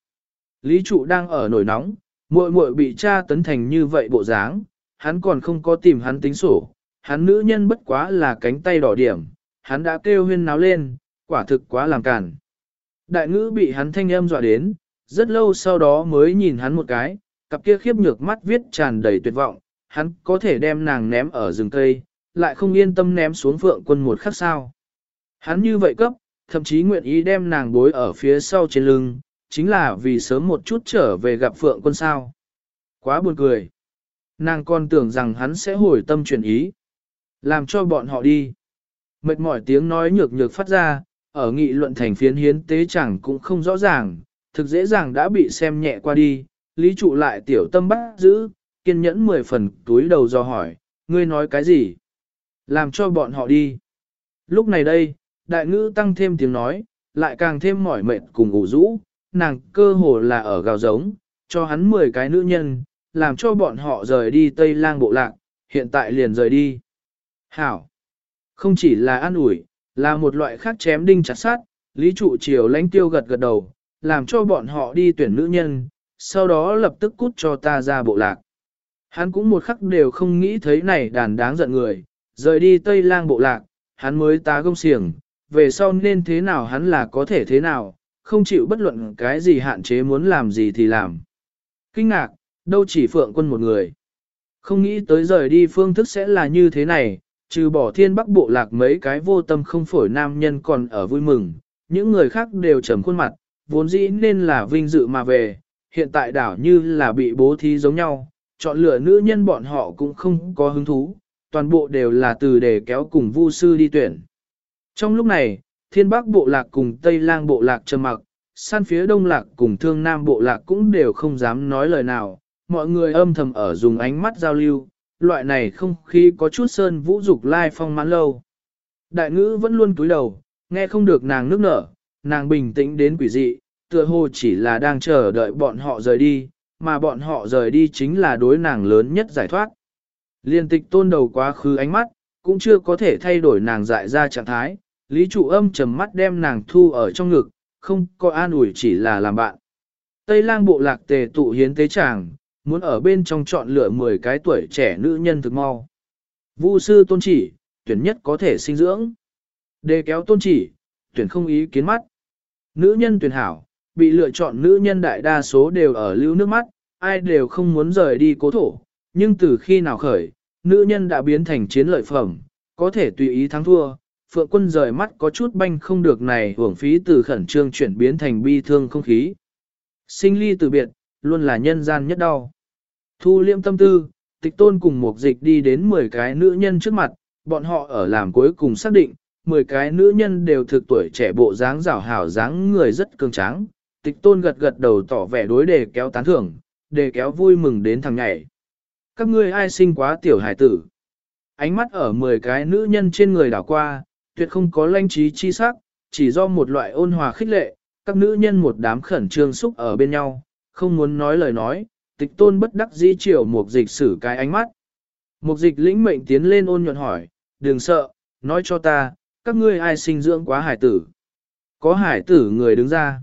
Lý Trụ đang ở nổi nóng, muội muội bị cha tấn thành như vậy bộ dáng, hắn còn không có tìm hắn tính sổ, hắn nữ nhân bất quá là cánh tay đỏ điểm, hắn đã kêu huyên náo lên, quả thực quá làm cản. Đại ngữ bị hắn thanh âm dọa đến, rất lâu sau đó mới nhìn hắn một cái, cặp kia khiếp nhược mắt viết tràn đầy tuyệt vọng, hắn có thể đem nàng ném ở rừng cây, lại không yên tâm ném xuống phượng quân một khắc sao. Hắn như vậy cấp, thậm chí nguyện ý đem nàng bối ở phía sau trên lưng, chính là vì sớm một chút trở về gặp phượng quân sao. Quá buồn cười. Nàng còn tưởng rằng hắn sẽ hồi tâm chuyển ý. Làm cho bọn họ đi. Mệt mỏi tiếng nói nhược nhược phát ra, ở nghị luận thành phiến hiến tế chẳng cũng không rõ ràng, thực dễ dàng đã bị xem nhẹ qua đi, lý trụ lại tiểu tâm bắt giữ, kiên nhẫn mười phần túi đầu do hỏi, ngươi nói cái gì? Làm cho bọn họ đi. Lúc này đây, đại ngữ tăng thêm tiếng nói, lại càng thêm mỏi mệt cùng ủ rũ, nàng cơ hồ là ở gào giống, cho hắn 10 cái nữ nhân, làm cho bọn họ rời đi Tây Lang bộ lạc, hiện tại liền rời đi. Hảo! Không chỉ là an ủi, là một loại khác chém đinh chặt sát, lý trụ chiều lãnh tiêu gật gật đầu, làm cho bọn họ đi tuyển nữ nhân, sau đó lập tức cút cho ta ra bộ lạc. Hắn cũng một khắc đều không nghĩ thấy này đàn đáng giận người, rời đi Tây Lang bộ lạc, hắn mới tá gông xiềng, về sau nên thế nào hắn là có thể thế nào, không chịu bất luận cái gì hạn chế muốn làm gì thì làm. Kinh ngạc, đâu chỉ phượng quân một người. Không nghĩ tới rời đi phương thức sẽ là như thế này, trừ bỏ thiên bắc bộ lạc mấy cái vô tâm không phổi nam nhân còn ở vui mừng, những người khác đều trầm khuôn mặt, vốn dĩ nên là vinh dự mà về, hiện tại đảo như là bị bố thí giống nhau, chọn lựa nữ nhân bọn họ cũng không có hứng thú, toàn bộ đều là từ để kéo cùng vu sư đi tuyển. Trong lúc này, thiên bắc bộ lạc cùng tây lang bộ lạc trầm mặc, san phía đông lạc cùng thương nam bộ lạc cũng đều không dám nói lời nào, mọi người âm thầm ở dùng ánh mắt giao lưu, loại này không khí có chút sơn vũ dục lai phong mãn lâu. Đại ngữ vẫn luôn cúi đầu, nghe không được nàng nước nở, nàng bình tĩnh đến quỷ dị, tựa hồ chỉ là đang chờ đợi bọn họ rời đi, mà bọn họ rời đi chính là đối nàng lớn nhất giải thoát. Liên tịch tôn đầu quá khứ ánh mắt, cũng chưa có thể thay đổi nàng dại ra trạng thái, lý trụ âm trầm mắt đem nàng thu ở trong ngực, không có an ủi chỉ là làm bạn. Tây lang bộ lạc tề tụ hiến tế chàng, muốn ở bên trong chọn lựa 10 cái tuổi trẻ nữ nhân thực mau. Vu sư tôn chỉ, tuyển nhất có thể sinh dưỡng. Đề kéo tôn chỉ, tuyển không ý kiến mắt. Nữ nhân tuyển hảo, bị lựa chọn nữ nhân đại đa số đều ở lưu nước mắt, ai đều không muốn rời đi cố thổ. Nhưng từ khi nào khởi, nữ nhân đã biến thành chiến lợi phẩm, có thể tùy ý thắng thua. Phượng quân rời mắt có chút banh không được này hưởng phí từ khẩn trương chuyển biến thành bi thương không khí. Sinh ly từ biệt, luôn là nhân gian nhất đau. Thu liêm tâm tư, tịch tôn cùng một dịch đi đến 10 cái nữ nhân trước mặt, bọn họ ở làm cuối cùng xác định, 10 cái nữ nhân đều thực tuổi trẻ bộ dáng rảo hảo dáng người rất cường tráng. Tịch tôn gật gật đầu tỏ vẻ đối đề kéo tán thưởng, đề kéo vui mừng đến thằng nhảy. Các ngươi ai sinh quá tiểu hải tử? Ánh mắt ở 10 cái nữ nhân trên người đảo qua, tuyệt không có lanh trí chi sắc, chỉ do một loại ôn hòa khích lệ, các nữ nhân một đám khẩn trương xúc ở bên nhau, không muốn nói lời nói, tịch tôn bất đắc dĩ chiều một dịch xử cái ánh mắt. Một dịch lĩnh mệnh tiến lên ôn nhuận hỏi, đừng sợ, nói cho ta, các ngươi ai sinh dưỡng quá hải tử. Có hải tử người đứng ra.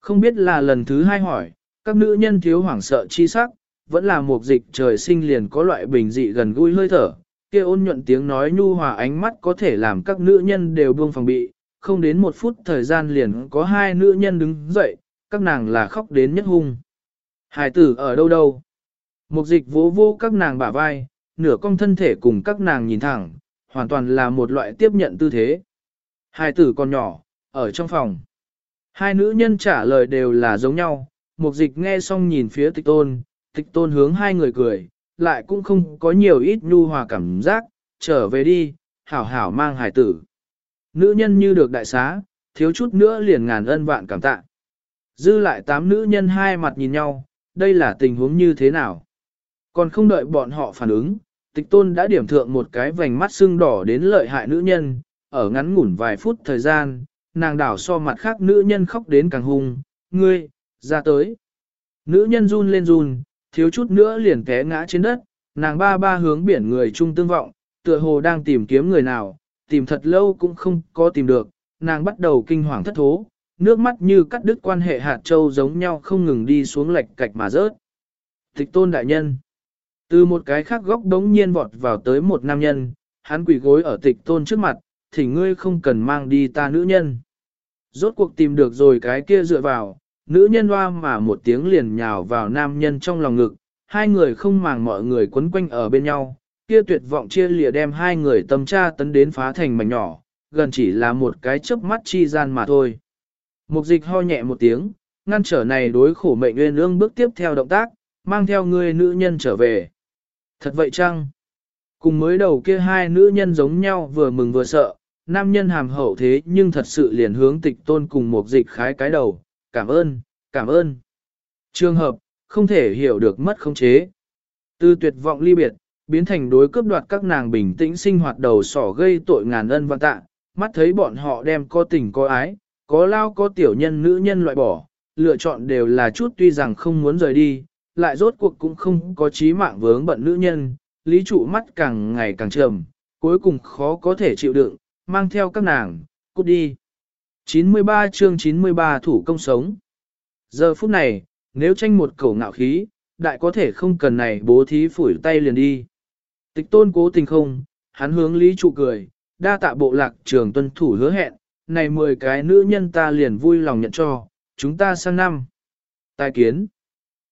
Không biết là lần thứ hai hỏi, các nữ nhân thiếu hoảng sợ chi sắc, vẫn là một dịch trời sinh liền có loại bình dị gần gũi hơi thở kia ôn nhuận tiếng nói nhu hòa ánh mắt có thể làm các nữ nhân đều buông phòng bị, không đến một phút thời gian liền có hai nữ nhân đứng dậy, các nàng là khóc đến nhất hung. Hải tử ở đâu đâu? Mục dịch vỗ vô các nàng bả vai, nửa cong thân thể cùng các nàng nhìn thẳng, hoàn toàn là một loại tiếp nhận tư thế. Hải tử còn nhỏ, ở trong phòng. Hai nữ nhân trả lời đều là giống nhau, mục dịch nghe xong nhìn phía tịch tôn, tịch tôn hướng hai người cười, lại cũng không có nhiều ít nhu hòa cảm giác, trở về đi, hảo hảo mang hải tử. Nữ nhân như được đại xá, thiếu chút nữa liền ngàn ân vạn cảm tạ. Dư lại tám nữ nhân hai mặt nhìn nhau, đây là tình huống như thế nào? Còn không đợi bọn họ phản ứng, tịch tôn đã điểm thượng một cái vành mắt sưng đỏ đến lợi hại nữ nhân, ở ngắn ngủn vài phút thời gian, nàng đảo so mặt khác nữ nhân khóc đến càng hung, ngươi, ra tới. Nữ nhân run lên run, thiếu chút nữa liền té ngã trên đất, nàng ba ba hướng biển người trung tương vọng, tựa hồ đang tìm kiếm người nào, tìm thật lâu cũng không có tìm được, nàng bắt đầu kinh hoàng thất thố, nước mắt như cắt đứt quan hệ hạt châu giống nhau không ngừng đi xuống lệch cạch mà rớt. Tịch tôn đại nhân. Từ một cái khác góc đống nhiên vọt vào tới một nam nhân, hắn quỳ gối ở tịch tôn trước mặt, thì ngươi không cần mang đi ta nữ nhân. Rốt cuộc tìm được rồi cái kia dựa vào, nữ nhân hoa mà một tiếng liền nhào vào nam nhân trong lòng ngực, hai người không màng mọi người quấn quanh ở bên nhau, kia tuyệt vọng chia lìa đem hai người tâm tra tấn đến phá thành mảnh nhỏ, gần chỉ là một cái chớp mắt chi gian mà thôi. Mục dịch ho nhẹ một tiếng, ngăn trở này đối khổ mệnh nguyên ương bước tiếp theo động tác, mang theo người nữ nhân trở về. Thật vậy chăng? Cùng mới đầu kia hai nữ nhân giống nhau vừa mừng vừa sợ, nam nhân hàm hậu thế nhưng thật sự liền hướng tịch tôn cùng mục dịch khái cái đầu, cảm ơn, cảm ơn. Trường hợp, không thể hiểu được mất khống chế. Từ tuyệt vọng ly biệt, biến thành đối cướp đoạt các nàng bình tĩnh sinh hoạt đầu sỏ gây tội ngàn ân văn tạ, mắt thấy bọn họ đem có tình có ái, có lao có tiểu nhân nữ nhân loại bỏ, lựa chọn đều là chút tuy rằng không muốn rời đi, lại rốt cuộc cũng không có trí mạng vướng bận nữ nhân, lý trụ mắt càng ngày càng trầm, cuối cùng khó có thể chịu đựng, mang theo các nàng, cút đi. 93 chương 93 thủ công sống. Giờ phút này, nếu tranh một cẩu ngạo khí, đại có thể không cần này bố thí phủi tay liền đi. Tịch tôn cố tình không, hắn hướng lý trụ cười, đa tạ bộ lạc trường tuân thủ hứa hẹn, này 10 cái nữ nhân ta liền vui lòng nhận cho, chúng ta sang năm. Tài kiến,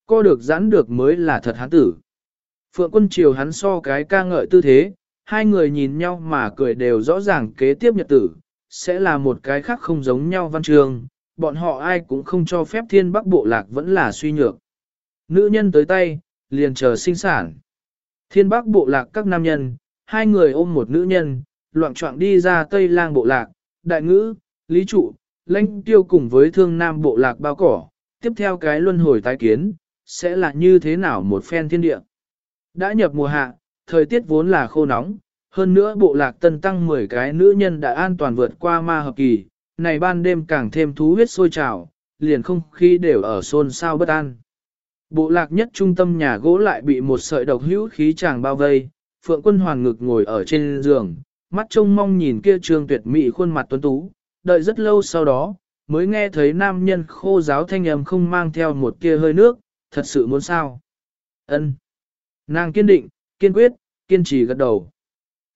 co được giãn được mới là thật hắn tử. Phượng quân triều hắn so cái ca ngợi tư thế, hai người nhìn nhau mà cười đều rõ ràng kế tiếp nhật tử, sẽ là một cái khác không giống nhau văn trường, bọn họ ai cũng không cho phép thiên bắc bộ lạc vẫn là suy nhược. Nữ nhân tới tay, liền chờ sinh sản. Thiên bắc bộ lạc các nam nhân, hai người ôm một nữ nhân, loạn trọng đi ra tây lang bộ lạc, đại ngữ, lý trụ, lãnh tiêu cùng với thương nam bộ lạc bao cỏ, tiếp theo cái luân hồi tái kiến, sẽ là như thế nào một phen thiên địa. Đã nhập mùa hạ, thời tiết vốn là khô nóng, hơn nữa bộ lạc tân tăng 10 cái nữ nhân đã an toàn vượt qua ma hợp kỳ, này ban đêm càng thêm thú huyết sôi trào, liền không khí đều ở xôn xao bất an. Bộ lạc nhất trung tâm nhà gỗ lại bị một sợi độc hữu khí chàng bao vây, Phượng quân Hoàng ngực ngồi ở trên giường, mắt trông mong nhìn kia trương tuyệt mỹ khuôn mặt tuấn tú, đợi rất lâu sau đó, mới nghe thấy nam nhân khô giáo thanh âm không mang theo một kia hơi nước, thật sự muốn sao. ân Nàng kiên định, kiên quyết, kiên trì gật đầu.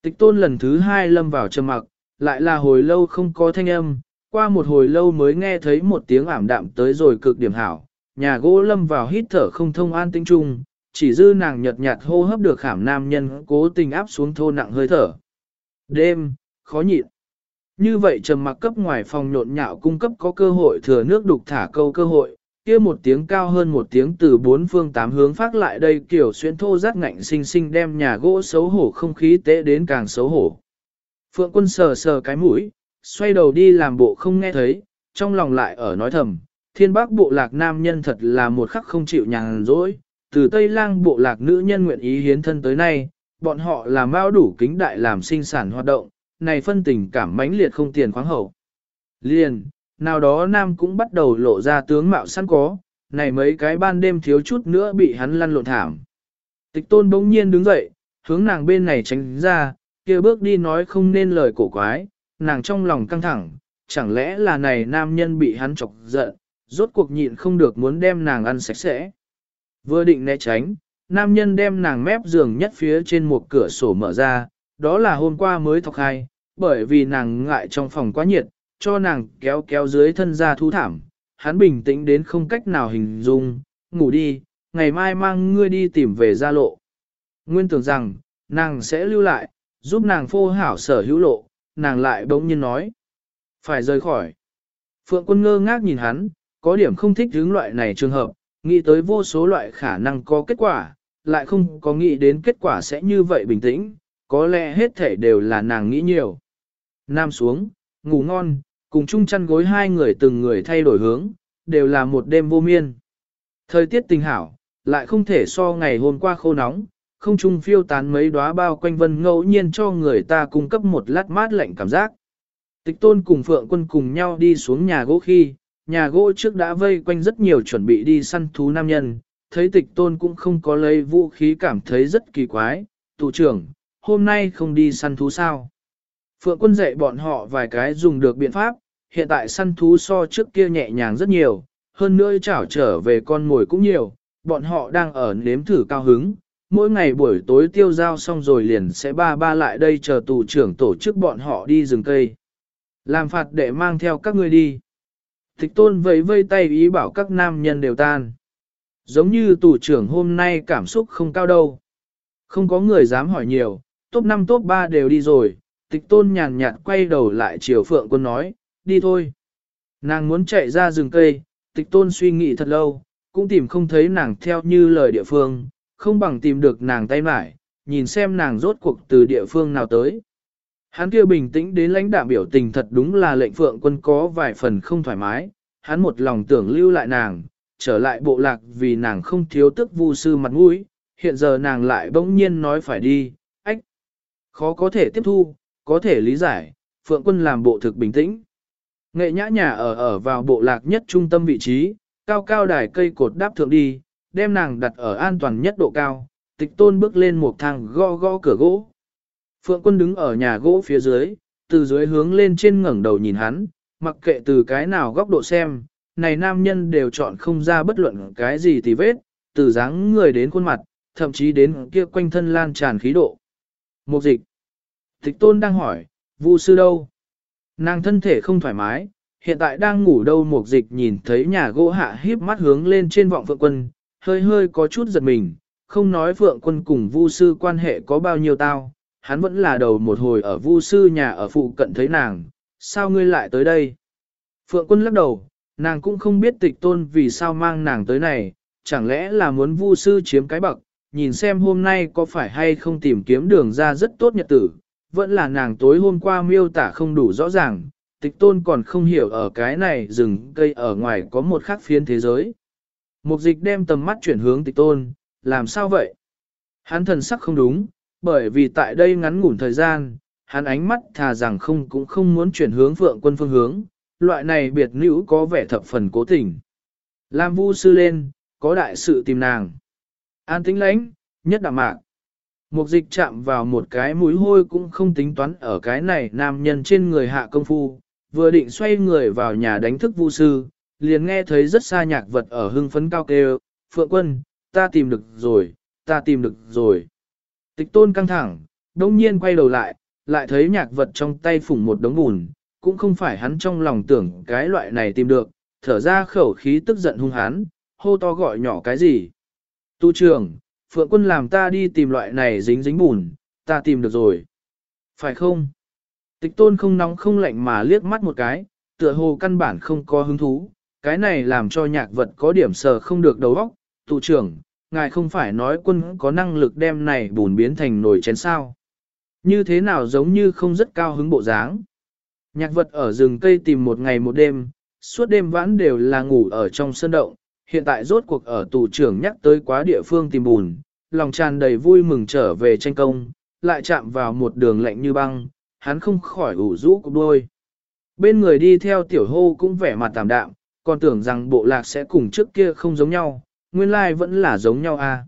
Tịch tôn lần thứ hai lâm vào trầm mặc, lại là hồi lâu không có thanh âm, qua một hồi lâu mới nghe thấy một tiếng ảm đạm tới rồi cực điểm hảo, nhà gỗ lâm vào hít thở không thông an tinh trung, chỉ dư nàng nhợt nhạt hô hấp được khảm nam nhân cố tình áp xuống thô nặng hơi thở. Đêm, khó nhịn. Như vậy trầm mặc cấp ngoài phòng nhộn nhạo cung cấp có cơ hội thừa nước đục thả câu cơ hội, kia một tiếng cao hơn một tiếng từ bốn phương tám hướng phát lại đây kiểu xuyên thô rát ngạnh sinh sinh đem nhà gỗ xấu hổ không khí tế đến càng xấu hổ. Phượng quân sờ sờ cái mũi, xoay đầu đi làm bộ không nghe thấy, trong lòng lại ở nói thầm, thiên bác bộ lạc nam nhân thật là một khắc không chịu nhàn rỗi, từ Tây lang bộ lạc nữ nhân nguyện ý hiến thân tới nay, bọn họ là mao đủ kính đại làm sinh sản hoạt động, này phân tình cảm mãnh liệt không tiền khoáng hậu. Liền, nào đó nam cũng bắt đầu lộ ra tướng mạo sẵn có, này mấy cái ban đêm thiếu chút nữa bị hắn lăn lộn thảm. Tịch tôn bỗng nhiên đứng dậy, hướng nàng bên này tránh ra, kia bước đi nói không nên lời cổ quái, nàng trong lòng căng thẳng, chẳng lẽ là này nam nhân bị hắn chọc giận, rốt cuộc nhịn không được muốn đem nàng ăn sạch sẽ. Vừa định né tránh, nam nhân đem nàng mép giường nhất phía trên một cửa sổ mở ra, đó là hôm qua mới thọc hai, bởi vì nàng ngại trong phòng quá nhiệt, cho nàng kéo kéo dưới thân ra thú thảm. Hắn bình tĩnh đến không cách nào hình dung, ngủ đi, ngày mai mang ngươi đi tìm về gia lộ. Nguyên tưởng rằng, nàng sẽ lưu lại, giúp nàng phô hảo sở hữu lộ, nàng lại bỗng nhiên nói. Phải rời khỏi. Phượng quân ngơ ngác nhìn hắn, có điểm không thích hướng loại này trường hợp, nghĩ tới vô số loại khả năng có kết quả, lại không có nghĩ đến kết quả sẽ như vậy bình tĩnh, có lẽ hết thể đều là nàng nghĩ nhiều. Nam xuống, ngủ ngon, cùng chung chăn gối hai người từng người thay đổi hướng, đều là một đêm vô miên. Thời tiết tình hảo, lại không thể so ngày hôm qua khô nóng, không trung phiêu tán mấy đóa bao quanh vân ngẫu nhiên cho người ta cung cấp một lát mát lạnh cảm giác. Tịch tôn cùng phượng quân cùng nhau đi xuống nhà gỗ khi, nhà gỗ trước đã vây quanh rất nhiều chuẩn bị đi săn thú nam nhân, thấy tịch tôn cũng không có lấy vũ khí cảm thấy rất kỳ quái, tù trưởng, hôm nay không đi săn thú sao. Phượng quân dạy bọn họ vài cái dùng được biện pháp, hiện tại săn thú so trước kia nhẹ nhàng rất nhiều, hơn nữa chảo trở về con mồi cũng nhiều, bọn họ đang ở nếm thử cao hứng, mỗi ngày buổi tối tiêu giao xong rồi liền sẽ ba ba lại đây chờ tù trưởng tổ chức bọn họ đi rừng cây. Làm phạt để mang theo các ngươi đi. Thích tôn vẫy vây tay ý bảo các nam nhân đều tan. Giống như tù trưởng hôm nay cảm xúc không cao đâu. Không có người dám hỏi nhiều, top 5 top 3 đều đi rồi, tịch tôn nhàn nhạt quay đầu lại chiều phượng quân nói, đi thôi. Nàng muốn chạy ra rừng cây, tịch tôn suy nghĩ thật lâu, cũng tìm không thấy nàng theo như lời địa phương, không bằng tìm được nàng tay mải, nhìn xem nàng rốt cuộc từ địa phương nào tới. Hắn kia bình tĩnh đến lãnh đạo biểu tình thật đúng là lệnh phượng quân có vài phần không thoải mái, hắn một lòng tưởng lưu lại nàng, trở lại bộ lạc vì nàng không thiếu tức vu sư mặt mũi, hiện giờ nàng lại bỗng nhiên nói phải đi, ách. Khó có thể tiếp thu, có thể lý giải, phượng quân làm bộ thực bình tĩnh. Nghệ nhã nhà ở ở vào bộ lạc nhất trung tâm vị trí, cao cao đài cây cột đáp thượng đi, đem nàng đặt ở an toàn nhất độ cao, tịch tôn bước lên một thang go go cửa gỗ. Phượng quân đứng ở nhà gỗ phía dưới, từ dưới hướng lên trên ngẩng đầu nhìn hắn, mặc kệ từ cái nào góc độ xem, này nam nhân đều chọn không ra bất luận cái gì thì vết, từ dáng người đến khuôn mặt, thậm chí đến kia quanh thân lan tràn khí độ. Một dịch. Tịch tôn đang hỏi, vu sư đâu? Nàng thân thể không thoải mái, hiện tại đang ngủ đâu một dịch nhìn thấy nhà gỗ hạ híp mắt hướng lên trên vọng phượng quân, hơi hơi có chút giật mình, không nói phượng quân cùng vu sư quan hệ có bao nhiêu tao, hắn vẫn là đầu một hồi ở vu sư nhà ở phụ cận thấy nàng, sao ngươi lại tới đây? Phượng quân lắc đầu, nàng cũng không biết tịch tôn vì sao mang nàng tới này, chẳng lẽ là muốn vu sư chiếm cái bậc, nhìn xem hôm nay có phải hay không tìm kiếm đường ra rất tốt nhật tử, vẫn là nàng tối hôm qua miêu tả không đủ rõ ràng, tịch tôn còn không hiểu ở cái này rừng cây ở ngoài có một khác phiến thế giới. Mục dịch đem tầm mắt chuyển hướng tịch tôn, làm sao vậy? Hắn thần sắc không đúng, bởi vì tại đây ngắn ngủn thời gian, hắn ánh mắt thà rằng không cũng không muốn chuyển hướng phượng quân phương hướng, loại này biệt nữ có vẻ thập phần cố tình. Lam vu sư lên, có đại sự tìm nàng. An tĩnh lãnh, nhất đạm mạc. Mục dịch chạm vào một cái mũi hôi cũng không tính toán ở cái này nam nhân trên người hạ công phu, vừa định xoay người vào nhà đánh thức vu sư, liền nghe thấy rất xa nhạc vật ở hưng phấn cao kêu, Phượng quân, ta tìm được rồi, ta tìm được rồi. Tịch tôn căng thẳng, đông nhiên quay đầu lại, lại thấy nhạc vật trong tay phủng một đống bùn, cũng không phải hắn trong lòng tưởng cái loại này tìm được, thở ra khẩu khí tức giận hung hắn, hô to gọi nhỏ cái gì. Tu trưởng, Phượng quân làm ta đi tìm loại này dính dính bùn, ta tìm được rồi. Phải không? Tịch tôn không nóng không lạnh mà liếc mắt một cái, tựa hồ căn bản không có hứng thú, cái này làm cho nhạc vật có điểm sờ không được đầu óc. Tụ trưởng, ngài không phải nói quân có năng lực đem này bùn biến thành nồi chén sao. Như thế nào giống như không rất cao hứng bộ dáng. Nhạc vật ở rừng cây tìm một ngày một đêm, suốt đêm vãn đều là ngủ ở trong sân động, hiện tại rốt cuộc ở tù trưởng nhắc tới quá địa phương tìm bùn, lòng tràn đầy vui mừng trở về tranh công, lại chạm vào một đường lạnh như băng, hắn không khỏi ủ rũ cục đôi. Bên người đi theo tiểu hô cũng vẻ mặt tạm đạm, còn tưởng rằng bộ lạc sẽ cùng trước kia không giống nhau, nguyên lai vẫn là giống nhau à.